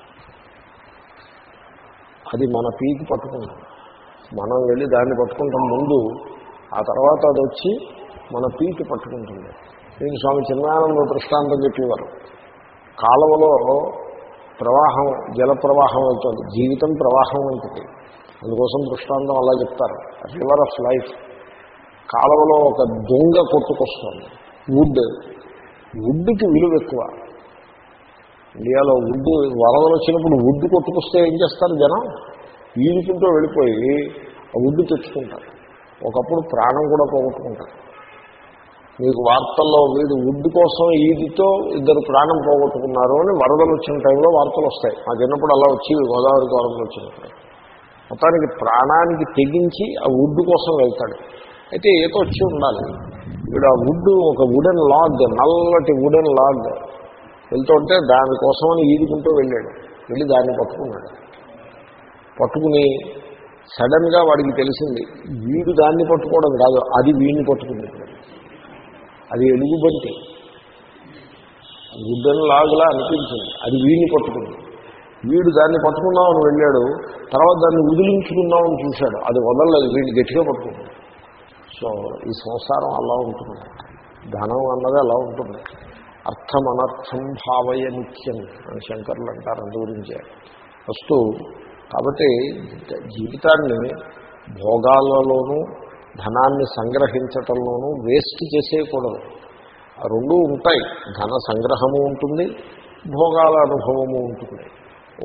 అది మన పీకి పట్టుకుంటాం మనం వెళ్ళి దాన్ని పట్టుకుంటాం ముందు ఆ తర్వాత అది వచ్చి మన పీకి పట్టుకుంటుంది. దీనికి స్వామి చిన్నానంద దృష్టాంతం చెప్పేవారు. కాలువలో ప్రవాహం జల ప్రవాహం అవుతుంది. జీవితం ప్రవాహం అవుతుంది అందుకోసం దృష్టాంతం అలా చెప్తారు. రివర్ ఆఫ్ లైఫ్ కాలువలో ఒక దొంగ కొట్టుకొస్తుంది. వుడ్ వుడ్కి విలువ ఎక్కువ. ఇండియాలో వుడ్ వరదలు వచ్చినప్పుడు వుడ్ కొట్టుకొస్తే ఏం చేస్తారు జనం? ఈదుకుంటూ వెళ్ళిపోయి ఆ వుడ్ తెచ్చుకుంటారు. ఒకప్పుడు ప్రాణం కూడా పోగొట్టుకుంటారు. మీకు వార్తల్లో వీడు వుడ్ కోసం ఈదితో ఇద్దరు ప్రాణం పోగొట్టుకున్నారు అని వరదలు వచ్చిన టైంలో వార్తలు వస్తాయి. మా చిన్నప్పుడు అలా వచ్చి గోదావరికి వరదలు వచ్చినప్పుడు మొత్తానికి ప్రాణానికి తెగించి ఆ వుడ్ కోసం వెళ్తాడు. అయితే ఈత వచ్చి ఉండాలి. వీడు ఆ వుడ్ ఒక వుడెన్ లాగ్ నల్లటి వుడెన్ లాగ్ వెళ్తుంటే దానికోసమని ఈదుకుంటూ వెళ్ళాడు. వెళ్ళి దాన్ని పట్టుకున్నాడు. పట్టుకుని సడన్గా వాడికి తెలిసింది వీడు దాన్ని పట్టుకోవడం కాదు అది వీడిని పట్టుకుంది. అది ఎలుగుబంటి గుడ్డని లాగులా అనిపించింది అది వీడిని పట్టుకుంది. వీడు దాన్ని పట్టుకుందామని వెళ్ళాడు తర్వాత దాన్ని వదిలించుకుందామని చూశాడు. అది వదలలేదు వీడిని గట్టిగా పట్టుకుంది. సో ఈ సంసారం అలా ఉంటుంది. ధనం అన్నది అలా ఉంటుంది. అర్థం అనర్థం భావయ నిత్యం అని శంకర్లు అంటారు అందు గురించే. ఫస్ట్ కాబట్టి జీవితాన్ని భోగాలలోనూ ధనాన్ని సంగ్రహించటంలోనూ వేస్ట్ చేసేయకూడదు. రెండూ ఉంటాయి. ధన సంగ్రహము ఉంటుంది భోగాల అనుభవము ఉంటుంది.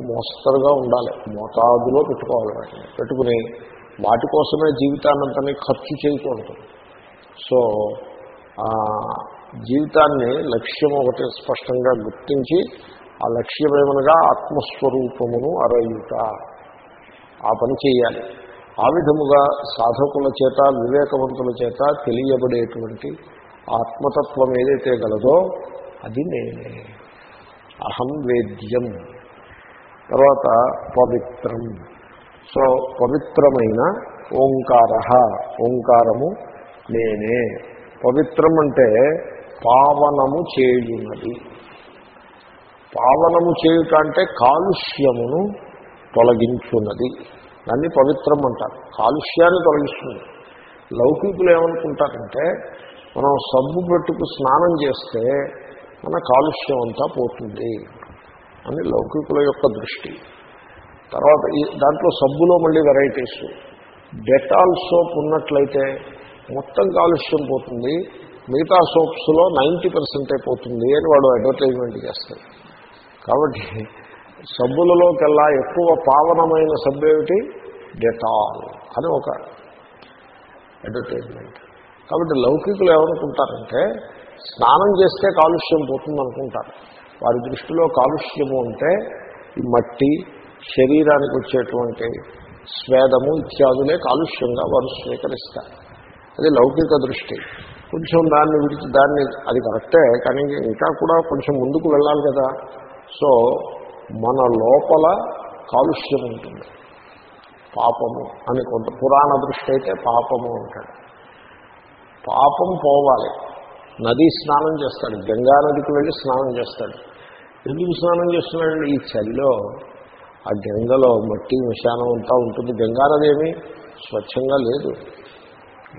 మోస్తరుగా ఉండాలి. మోతాదులో పెట్టుకోవాలి వాటిని. పెట్టుకుని వాటి కోసమే జీవితాన్నంతని ఖర్చు చేయకూడదు. సో జీవితాన్ని లక్ష్యం ఒకటి స్పష్టంగా గుర్తించి ఆ లక్ష్యమేమనగా ఆత్మస్వరూపమును అరయుట. ఆ పని చేయాలి. ఆ విధముగా సాధకుల చేత వివేకవంతుల చేత తెలియబడేటువంటి ఆత్మతత్వం ఏదైతే గలదో అది నేనే. అహం వేద్యం. తర్వాత పవిత్రం. సో పవిత్రమైన ఓంకార. ఓంకారము నేనే. పవిత్రం అంటే పావనము చేయున్నది పావనము చేయుట అంటే కాలుష్యమును తొలగించున్నది దాన్ని పవిత్రం అంటారు. కాలుష్యాన్ని తొలగిస్తుంది. లౌకికులు ఏమనుకుంటారంటే మనం సబ్బు పెట్టుకు స్నానం చేస్తే మన కాలుష్యం అంతా పోతుంది అని లౌకికుల యొక్క దృష్టి. తర్వాత దాంట్లో సబ్బులో మళ్ళీ వెరైటీస్. డెటాల్ సోప్ ఉన్నట్లయితే మొత్తం కాలుష్యం పోతుంది. మిగతా సోప్స్లో నైంటీ పర్సెంటే పోతుంది అని వాడు అడ్వర్టైజ్మెంట్ చేస్తాడు. కాబట్టి సబ్బులలోకెల్లా ఎక్కువ పావనమైన సబ్బు ఏమిటి? డెటాల్ అని ఒక అడ్వర్టైజ్మెంట్. కాబట్టి లౌకికులు ఏమనుకుంటారంటే స్నానం చేస్తే కాలుష్యం పోతుంది అనుకుంటారు వారి దృష్టిలో కాలుష్యము అంటే ఈ మట్టి శరీరానికి వచ్చేటువంటి స్వేదము ఇత్యాదులే కాలుష్యంగా వారు స్వీకరిస్తారు. అది లౌకిక దృష్టి. కొంచెం దాన్ని విడిచి దాన్ని అది కరెక్టే కానీ ఇంకా కూడా కొంచెం ముందుకు వెళ్ళాలి కదా. సో మన లోపల కాలుష్యం ఉంటుంది. పాపము అని కొంత పురాణ దృష్టి అయితే పాపము అంటాడు. పాపం పోవాలి. నది స్నానం చేస్తాడు. గంగా నదికి వెళ్ళి స్నానం చేస్తాడు. ఎందుకు స్నానం చేస్తున్నాడు? ఈ చలిలో ఆ గంగలో మట్టి మిశానం అంతా ఉంటుంది. గంగానది ఏమీ స్వచ్ఛంగా లేదు.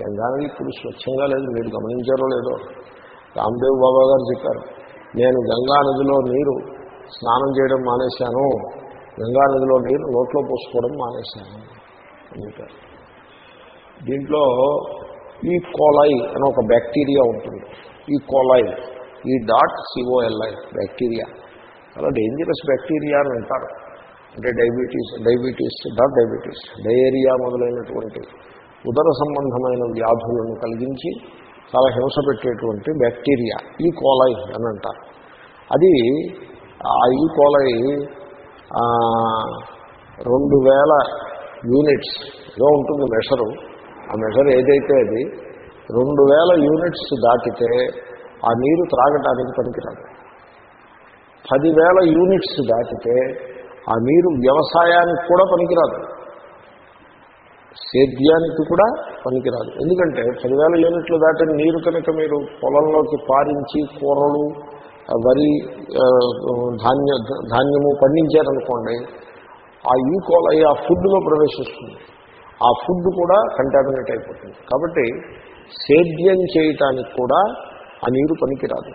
గంగానది ఇప్పుడు స్వచ్ఛంగా లేదు మీరు గమనించారో లేదో. రామ్దేవ్ బాబా గారు చెప్పారు నేను గంగా నదిలో నీరు స్నానం చేయడం మానేశాను. గంగా నదిలో నీరు నోట్లో పోసుకోవడం మానేశాను. అని చెప్పారు. దీంట్లో ఈ కోలై అని ఒక బ్యాక్టీరియా ఉంటుంది. E coli E dot C O L I bacteria. చాలా డేంజరస్ బ్యాక్టీరియా అని అంటారు. అంటే diabetes diabetes dot diabetes diarrhoea మొదలైనటువంటి ఉదర సంబంధమైన వ్యాధులను కలిగించి చాలా హింస పెట్టేటువంటి బ్యాక్టీరియా ఈ కోలై అని అంటారు. అది ఆ ఈ కోలై రెండు వేల యూనిట్స్ ఏదో ఉంటుంది మెషరు. ఆ మెషర్ ఏదైతే అది రెండు వేల యూనిట్స్ దాటితే ఆ నీరు త్రాగటానికి పనికిరాదు. పదివేల యూనిట్స్ దాటితే ఆ నీరు వ్యవసాయానికి కూడా పనికిరాదు. సేద్యానికి కూడా పనికిరాదు. ఎందుకంటే పదివేల యూనిట్లు దాటిన నీరు కనుక మీరు పొలంలోకి పారించి కూరలు వరి ధాన్య ధాన్యము పండించారనుకోండి ఆ ఈ కోల ఆ ఫుడ్లో ప్రవేశిస్తుంది. ఆ ఫుడ్ కూడా కంటామినేట్ అయిపోతుంది. కాబట్టి సేద్యం చేయటానికి కూడా ఆ నీరు పనికిరాదు.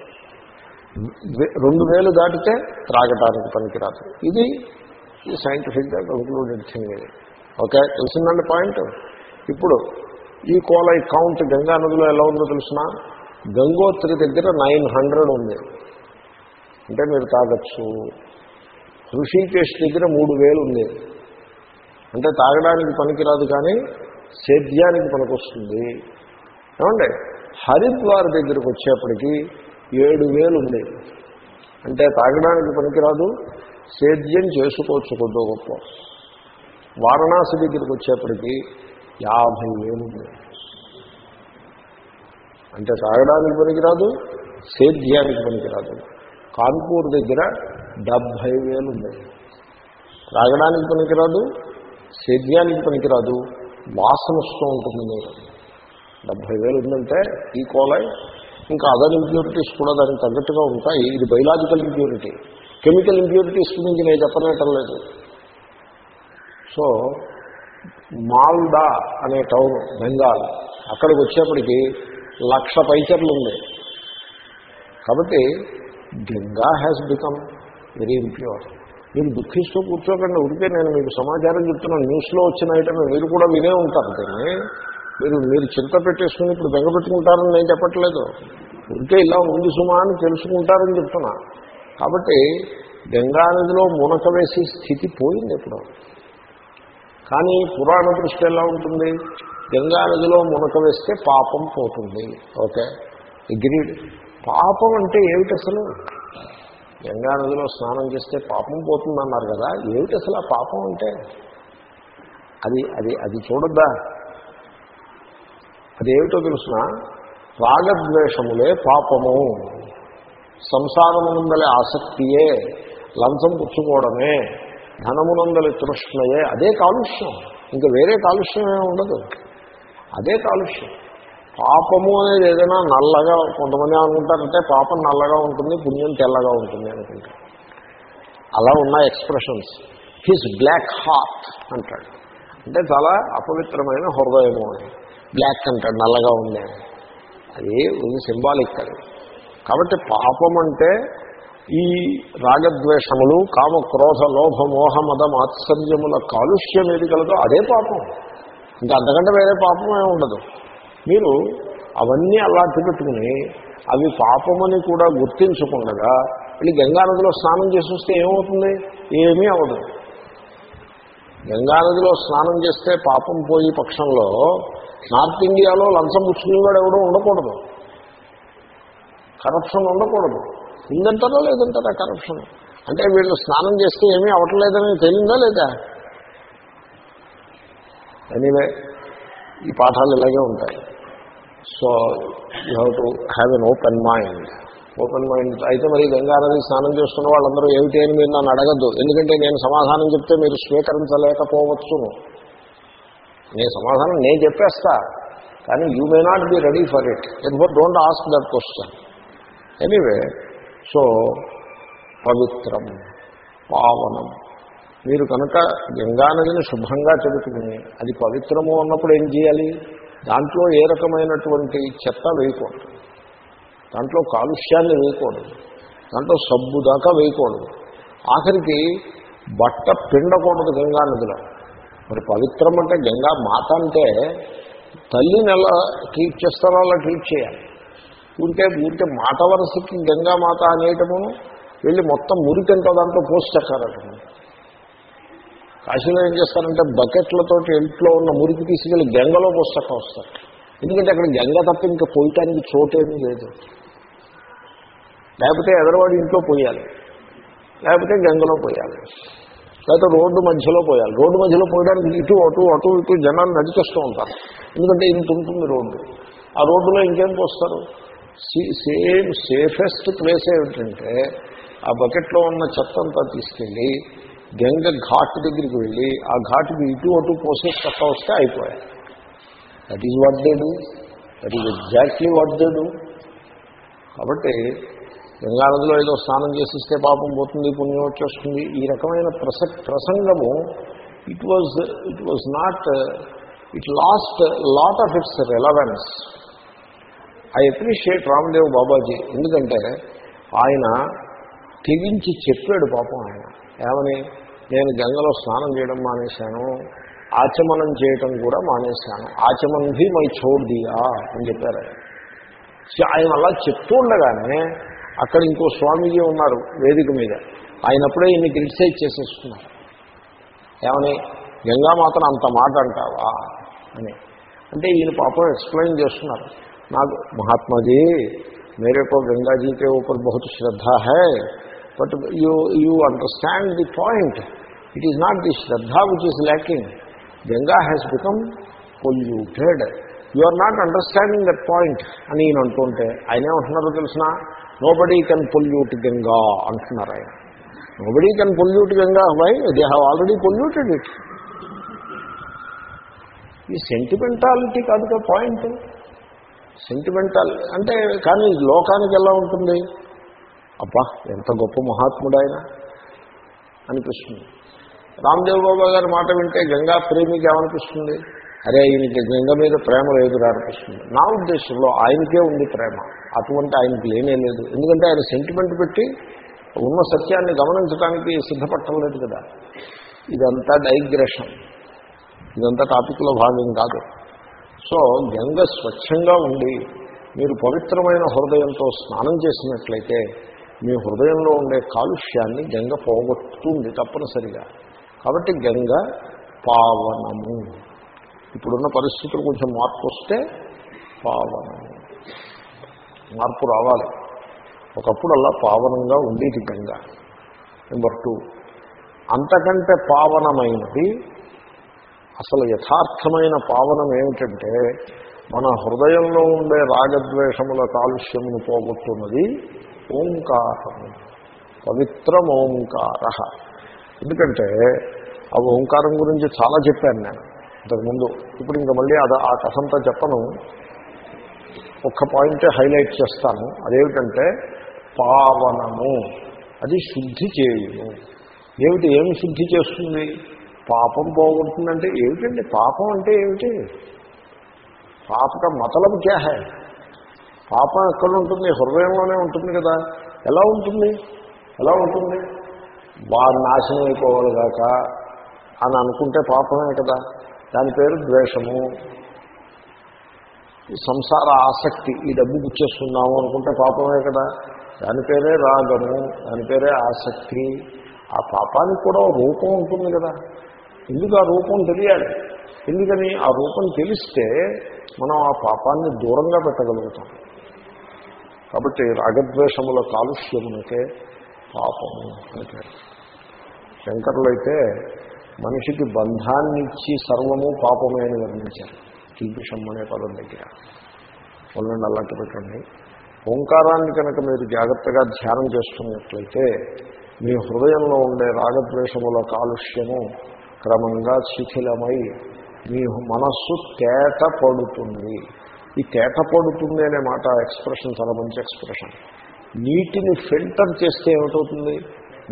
రెండు వేలు దాటితే త్రాగటానికి పనికిరాదు. ఇది సైంటిఫిక్గా కంక్లూడెడ్ థింగ్ ఓకే? తెలిసిందండి పాయింట్? ఇప్పుడు ఈ కోలై కౌంట్ గంగా నదిలో ఎలా ఉందో తెలిసిన? గంగోత్రి దగ్గర నైన్ హండ్రెడ్ ఉంది. అంటే మీరు తాగొచ్చు. ఋషికేష్ దగ్గర మూడు వేలు ఉంది. అంటే తాగడానికి పనికిరాదు కానీ సేద్యానికి పనికొస్తుంది. ఏమండి? హరిద్వార్ దగ్గరకు వచ్చేప్పటికి ఏడు వేలు ఉంది. అంటే తాగడానికి పనికిరాదు సేద్యం చేసుకోవచ్చు కొద్దో గొప్ప. వారణాసి దగ్గరికి వచ్చేప్పటికి యాభై వేలు అంటే తాగడానికి పనికిరాదు సేద్యానికి పనికిరాదు. కాన్పూర్ దగ్గర డెబ్భై వేలు ఉన్నాయి తాగడానికి పనికిరాదు సేద్యానికి పనికిరాదు వాసన వస్తూ ఉంటుంది మీరు డెబ్భై వేలు ఉందంటే ఈ కోలై ఇంకా అదర్ ఇంప్యూరిటీస్ కూడా దానికి తగ్గట్టుగా ఉంటాయి. ఇది బయలాజికల్ ఇంప్యూరిటీ. కెమికల్ ఇంప్యూరిటీస్ గురించి నేను చెప్పనటం లేదు సో మాల్డా అనే టౌన్ బెంగాల్ అక్కడికి వచ్చేప్పటికి లక్ష పైచర్లు ఉంది కాబట్టి Ganga has become very impure మీరు దుఃఖిస్తూ కూర్చోకండి ఉడికే నేను మీకు సమాచారం చెప్తున్నాను. న్యూస్లో వచ్చిన ఐటమ్ మీరు కూడా వినే ఉంటారు దీన్ని మీరు మీరు చింత పెట్టేసుకుని ఇప్పుడు బెంగ పెట్టుకుంటారని నేను చెప్పట్లేదు. ఉంటే ఇలా ఉంది సుమా అని తెలుసుకుంటారని చెప్తున్నా. కాబట్టి గంగా నదిలో మునక వేసే స్థితి పోయింది ఇప్పుడు కానీ పురాణ దృష్టి ఎలా ఉంటుంది? గంగా నదిలో మునక వేస్తే పాపం పోతుంది. ఓకే? అగ్రీడ్. పాపం అంటే ఏమిటి అసలు? గంగా నదిలో స్నానం చేస్తే పాపం పోతుంది అన్నారు కదా ఏమిటి అసలు ఆ పాపం అంటే? అది అది అది చూడద్దా? అదేమిటో తెలుసిన? రాగద్వేషములే పాపము. సంసారముందలే ఆసక్తియే లంచం పుచ్చుకోవడమే. ధనమునందలి తృష్ణయే అదే కాలుష్యం. ఇంకా వేరే కాలుష్యం ఏమి ఉండదు. అదే కాలుష్యం. పాపము అనేది ఏదైనా నల్లగా కొంతమంది అనుకుంటారంటే పాపం నల్లగా ఉంటుంది పుణ్యం తెల్లగా ఉంటుంది అనుకుంటారు అలా ఉన్న ఎక్స్ప్రెషన్స్. హిస్ బ్లాక్ హార్ట్ అంటాడు. అంటే చాలా అపవిత్రమైన హృదయము అని బ్లాక్ అంటాడు నల్లగా ఉంది అది సింబాలిక్ అది. కాబట్టి పాపం అంటే ఈ రాగద్వేషములు కామ క్రోధ లోభ మోహ మద మాత్సర్యముల కాలుష్యం ఏది కలదో అదే పాపం. ఇంకా అంతకంటే వేరే పాపం ఏమి ఉండదు. మీరు అవన్నీ అలా పెట్టుకుని అవి పాపమని కూడా గుర్తించకుండగా వెళ్ళి గంగానదిలో స్నానం చేసి వస్తే ఏమవుతుంది? ఏమీ అవ్వదు. గంగానదిలో స్నానం చేస్తే పాపం పోయి పక్షంలో నార్త్ ఇండియాలో లంచం పుచ్చుకునేవాడు ఎవడో ఉండకూడదు. కరప్షన్ ఉండకూడదు. ఉందంటారా లేదంటారా కరప్షన్ అంటే వీళ్ళు స్నానం చేస్తే ఏమీ అవ్వట్లేదని తెలియదా లేదా? ఎనీవే ఈ పాఠాలు ఇలాగే ఉంటాయి. So you have to have an open mind open mind అయితే మరి గంగానది స్నానం చేస్తున్న వాళ్ళందరూ ఏమిటి అని మీరు నన్ను అడగద్దు. ఎందుకంటే నేను సమాధానం చెప్తే మీరు స్వీకరించలేకపోవచ్చును. నేను సమాధానం నేను చెప్పేస్తా కానీ you may not be ready for it and for don't ask that question anyway so పవిత్రం పావనం. మీరు కనుక గంగానదిని శుభ్రంగా చెబుతుంది అది పవిత్రము అన్నప్పుడు ఏం చేయాలి? దాంట్లో ఏ రకమైనటువంటి చెత్త వేయకూడదు. దాంట్లో కాలుష్యాన్ని వేయకూడదు. దాంట్లో సబ్బు దాకా వేయకూడదు. ఆఖరికి బట్ట పిండకూడదు గంగా నదిలో మరి పవిత్రం అంటే గంగా మాత అంటే తల్లిని ఎలా ట్రీట్ చేస్తారో? అలా ట్రీట్ చేయాలి. ఊరికే ఊరికే మాట వరసకి గంగా మాత వెళ్ళి మొత్తం మురికంతో దాంట్లో పోస్టెక్కారటము కాశీలో ఏం చేస్తారంటే బకెట్లతోటి ఇంట్లో ఉన్న మురికి తీసుకెళ్ళి గంగలో పోస్తక్క వస్తారు. ఎందుకంటే అక్కడ గంగ తప్ప ఇంకా పోయటానికి చోటేమీ లేదు. లేకపోతే ఎదరవాడి ఇంట్లో పోయాలి. లేకపోతే గంగలో పోయాలి. లేకపోతే రోడ్డు మధ్యలో పోయాలి. రోడ్డు మధ్యలో పోయడానికి ఇటు అటు అటు ఇటు జనాలు నడిచేస్తూ ఉంటారు. ఎందుకంటే ఇంత ఉంటుంది రోడ్డు. ఆ రోడ్డులో ఇంకేం పోస్తారు? సేమ్ సేఫెస్ట్ ప్లేస్ ఏమిటంటే ఆ బకెట్లో ఉన్న చెత్త అంతా తీసుకెళ్ళి గంగ ఘాట్ దగ్గరికి వెళ్ళి ఆ ఘాటుకి ఇటు అటు పోసే చెత్త వస్తే అయిపోయాయి. That is what they do that is exactly what they do కాబట్టి గంగానదిలో ఏదో స్నానం చేసిస్తే పాపం పోతుంది పుణ్యం వచ్చేస్తుంది. ఈ రకమైన ప్రస ప్రసంగము it was it was not it lost lot of its relevance I appreciate Ramdev Babaji. ఎందుకంటే ఆయన తెగించి చెప్పాడు పాపం ఆయన. ఏమని? నేను గంగలో స్నానం చేయడం మానేశాను ఆచమనం చేయటం కూడా మానేశాను. ఆచమన్ భీ మై చోడ్ దియా అని చెప్పారు ఆయన. సో ఆయన అలా చెప్తూ ఉండగానే అక్కడ ఇంకో స్వామీజీ ఉన్నారు వేదిక మీద. ఆయనప్పుడే ఈయన క్రిటిసైజ్ చేసేస్తున్నారు ఏమని? గంగామాతను అంత మాట అంటావా? అని. అంటే ఈయన పాపం ఎక్స్ప్లెయిన్ చేస్తున్నారు. నాకు మహాత్మాజీ मेरे को गंगा जी के ऊपर बहुत श्रद्धा है but you you understand the point it is not the shraddha which is lacking Ganga has become polluted you are not understanding that point అని ఈయన అంటుంటే ఆయన ఏమంటున్నారో తెలిసిన నోబడీ కెన్ పొల్యూట్ గంగా అంటున్నారు ఆయన nobody can pollute Ganga why they have already polluted it ఈ sentimentality కాదు కదా పాయింట్ సెంటిమెంటల్ అంటే కానీ లోకానికి ఎలా ఉంటుంది? అబ్బా ఎంత గొప్ప మహాత్ముడు ఆయన అనిపిస్తుంది. రామ్దేవ్ బాబా గారి మాట వింటే గంగా ప్రేమికి ఏమనిపిస్తుంది? అరే ఈయనకి గంగ మీద ప్రేమ లేదురా అనిపిస్తుంది. నా ఉద్దేశంలో ఆయనకే ఉంది ప్రేమ. అటువంటి ఆయనకి లేనే లేదు. ఎందుకంటే ఆయన సెంటిమెంట్ పెట్టి ఉన్న సత్యాన్ని గమనించడానికి సిద్ధపట్టలేదు కదా. ఇదంతా డైగ్రెషన్ ఇదంతా టాపిక్లో భాగం కాదు. సో గంగ స్వచ్ఛంగా ఉండి మీరు పవిత్రమైన హృదయంతో స్నానం చేసినట్లయితే మీ హృదయంలో ఉండే కాలుష్యాన్ని గంగ పోగొట్టుతుంది తప్పనిసరిగా. కాబట్టి గంగ పావనము. ఇప్పుడున్న పరిస్థితులు కొంచెం మార్పు వస్తే పావనము. మార్పు రావాలి. ఒకప్పుడు అలా పావనంగా ఉండేది గంగ. Number two. అంతకంటే పావనమైనది అసలు యథార్థమైన పావనం ఏమిటంటే మన హృదయంలో ఉండే రాగద్వేషముల కాలుష్యమును పోగొట్టున్నది ఓంకారము. పవిత్రం ఓంకార ఎందుకంటే ఆ ఓంకారం గురించి చాలా చెప్పాను నేను ఇంతకుముందు. ఇప్పుడు ఇంకా మళ్ళీ అది ఆ కథంతా చెప్పను. ఒక్క పాయింటే హైలైట్ చేస్తాను. అదేమిటంటే పావనము. అది శుద్ధి చేయును. ఏమిటి? ఏమి శుద్ధి చేస్తుంది? పాపం పోగొడుతుందంటే ఏమిటండి? పాపం అంటే ఏమిటి? పాపక మతలం క్యా హై? పాపం ఎక్కడ ఉంటుంది? హృదయంలోనే ఉంటుంది కదా. ఎలా ఉంటుంది? ఎలా ఉంటుంది? వారు నాశనం అయిపోవాలిగాక అని అనుకుంటే పాపమే కదా. దాని పేరు ద్వేషము. ఈ సంసార ఆసక్తి ఈ డబ్బు గుచ్చేస్తున్నాము అనుకుంటే పాపమే కదా. దాని పేరే రాగము దాని పేరే ఆసక్తి. ఆ పాపానికి కూడా రూపం ఉంటుంది కదా. ఎందుకు ఆ రూపం తెలియాలి? ఎందుకని ఆ రూపం తెలిస్తే మనం ఆ పాపాన్ని దూరంగా పెట్టగలుగుతాం. కాబట్టి రాగద్వేషముల కాలుష్యమునకే పాపము అంటే పేరు. శంకరులైతే మనిషికి బంధాన్ని ఇచ్చి సర్వము పాపమే అని వర్ణించారు. కిల్పిషం అనే పదం దగ్గర. పొలండి అలాంటి పెట్టండి. ఓంకారాన్ని కనుక మీరు జాగ్రత్తగా ధ్యానం చేస్తున్నట్లయితే మీ హృదయంలో ఉండే రాగద్వేషముల కాలుష్యము క్రమంగా శిథిలమై మీ మనస్సు తేట పడుతుంది. ఈ తేట పడుతుంది అనే మాట ఎక్స్ప్రెషన్ చాలా మంచి ఎక్స్ప్రెషన్. నీటిని ఫిల్టర్ చేస్తే ఏమిటవుతుంది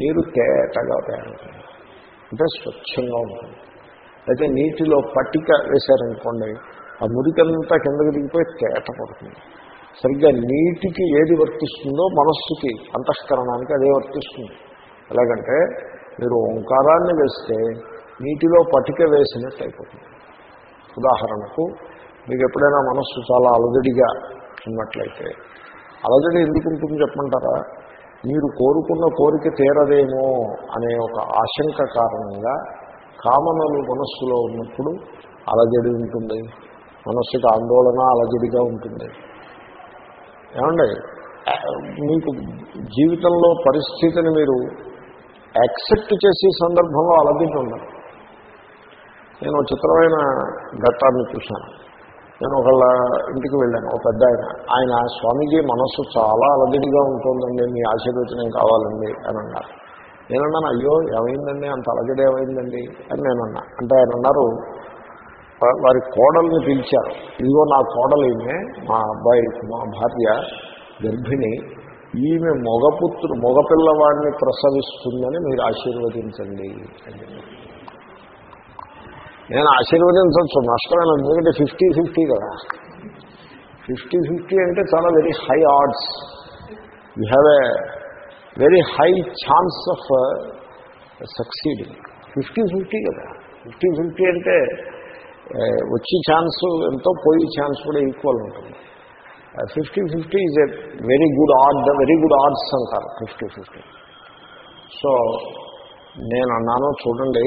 నీరు తేటగా తయారవుతుంది అంటే స్వచ్ఛంగా ఉంటుంది. అయితే నీటిలో పట్టిక వేశారనుకోండి ఆ మురికంతా కిందకి దిగిపోయి తేట పడుతుంది. సరిగ్గా నీటికి ఏది వర్తిస్తుందో మనస్సుకి అంతఃకరణానికి అదే వర్తిస్తుంది. ఎలాగంటే మీరు ఓంకారాన్ని వేస్తే నీటిలో పటిక వేసినట్టు అయిపోతుంది ఉదాహరణకు మీకు ఎప్పుడైనా మనస్సు చాలా అలజడిగా ఉన్నట్లయితే అలజడి ఎందుకు ఉంటుంది చెప్పమంటారా? మీరు కోరుకున్న కోరిక తీరదేమో అనే ఒక ఆశంక కారణంగా కామనలు మనస్సులో ఉన్నప్పుడు అలజడి ఉంటుంది. మనస్సుకి ఆందోళన అలజడిగా ఉంటుంది. ఏమండి? మీకు జీవితంలో పరిస్థితిని మీరు యాక్సెప్ట్ చేసే సందర్భంలో అలజడి ఉండదు. నేను చిత్రమైన ఘట్టాన్ని చూశాను. నేను ఒకళ్ళ ఇంటికి వెళ్ళాను ఒక పెద్ద ఆయన. ఆయన స్వామీజీ మనస్సు చాలా అలజడిగా ఉంటుందండి మీ ఆశీర్వచనం కావాలండి అని అన్నారు. నేనన్నాను అయ్యో ఏమైందండి? అంత అలజడి ఏమైందండి? అని నేనన్నా. అంటే ఆయన అన్నారు వారి కోడల్ని పిలిచారు. ఇదిగో నా కోడలు ఈమె మా అబ్బాయి మా భార్య గర్భిణి. ఈమె మగపుత్రు మగపిల్లవాడిని ప్రసవిస్తుందని మీరు ఆశీర్వదించండి. అని నేను ఆశీర్వదించవచ్చు. నష్టమైన ఎందుకంటే ఫిఫ్టీ ఫిఫ్టీ కదా. ఫిఫ్టీ ఫిఫ్టీ అంటే చాలా very high odds you have a very high chance of succeeding fifty fifty కదా. ఫిఫ్టీ ఫిఫ్టీ అంటే uh, వచ్చే ఛాన్స్ ఎంతో పోయే ఛాన్స్ కూడా ఈక్వల్ ఉంటుంది. Fifty fifty is a very good odd very good odds అంటారు. ఫిఫ్టీ ఫిఫ్టీ సో నేను అన్నాను చూడండి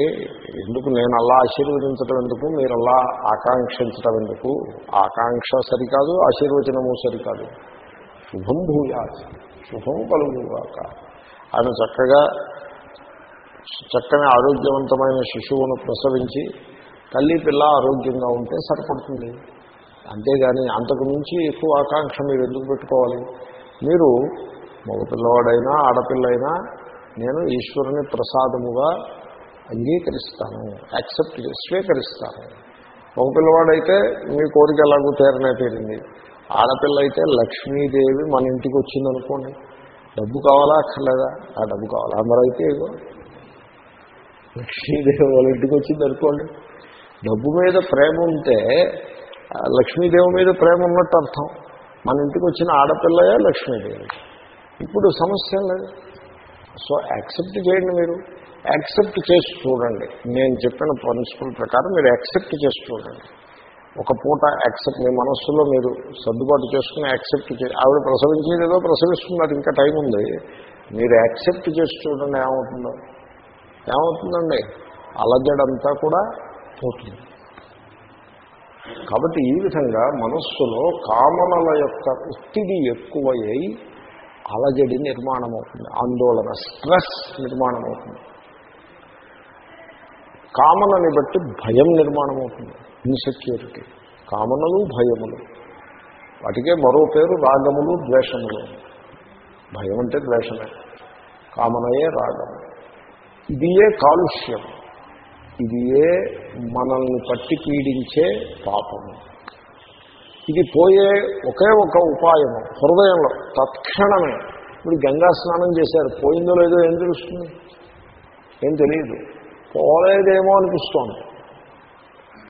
ఎందుకు నేను అలా ఆశీర్వదించడం ఎందుకు? మీరు అలా ఆకాంక్షించడం ఎందుకు? ఆకాంక్ష సరికాదు ఆశీర్వచనము సరికాదు. శుభం భూయా శుభం కలుగుగాక. ఆయన చక్కగా చక్కని ఆరోగ్యవంతమైన శిశువును ప్రసవించి తల్లి పిల్ల ఆరోగ్యంగా ఉంటే సరిపడుతుంది. అంతేగాని అంతకుమించి ఎక్కువ ఆకాంక్ష మీరు ఎందుకు పెట్టుకోవాలి? మీరు మగపిల్లవాడైనా ఆడపిల్ల అయినా నేను ఈశ్వరుని ప్రసాదముగా అంగీకరిస్తాను యాక్సెప్ట్ స్వీకరిస్తాను. ఒక పిల్లవాడైతే మీ కోరిక ఎలాగో తీరనే తీరింది ఆడపిల్ల అయితే లక్ష్మీదేవి మన ఇంటికి వచ్చిందనుకోండి డబ్బు కావాలా అక్కర్లేదా? ఆ డబ్బు కావాలా? మరైతే ఇగో లక్ష్మీదేవి వాళ్ళ ఇంటికి వచ్చింది అనుకోండి డబ్బు మీద ప్రేమ ఉంటే లక్ష్మీదేవి మీద ప్రేమ ఉన్నట్టు అర్థం మన ఇంటికి వచ్చిన ఆడపిల్లయే లక్ష్మీదేవి. ఇప్పుడు సమస్య లేదు. సో యాక్సెప్ట్ చేయండి మీరు. యాక్సెప్ట్ చేసి చూడండి. నేను చెప్పిన ప్రిన్సిపల్ ప్రకారం మీరు యాక్సెప్ట్ చేసి చూడండి. ఒక పూట యాక్సెప్ట్ మీ మనస్సులో మీరు సర్దుబాటు చేసుకుని యాక్సెప్ట్ చే ఆవిడ ప్రసవించేది ఏదో ప్రసవిస్తున్నారు ఇంకా టైం ఉంది. మీరు యాక్సెప్ట్ చేసి చూడండి ఏమవుతుందో. ఏమవుతుందండి? అలజడంతా కూడా పోతుంది. కాబట్టి ఈ విధంగా మనస్సులో కామనల యొక్క ఒత్తిడి ఎక్కువయ్యి అలజడి నిర్మాణం అవుతుంది ఆందోళన స్ట్రెస్ నిర్మాణం అవుతుంది కామనని బట్టి భయం నిర్మాణం అవుతుంది ఇన్సెక్యూరిటీ కామనలు భయములు. వాటికే మరో పేరు రాగములు ద్వేషములు. భయం అంటే ద్వేషమే. కామనయే రాగము ఇదియే కాలుష్యం. ఇదియే మనల్ని పట్టి పీడించే పాపము. ఇది పోయే ఒకే ఒక ఉపాయము హృదయంలో తత్క్షణమే. ఇప్పుడు గంగా స్నానం చేశారు పోయిందో లేదో ఏం తెలుస్తుంది? ఏం తెలియదు. పోలేదేమో అనిపిస్తోంది.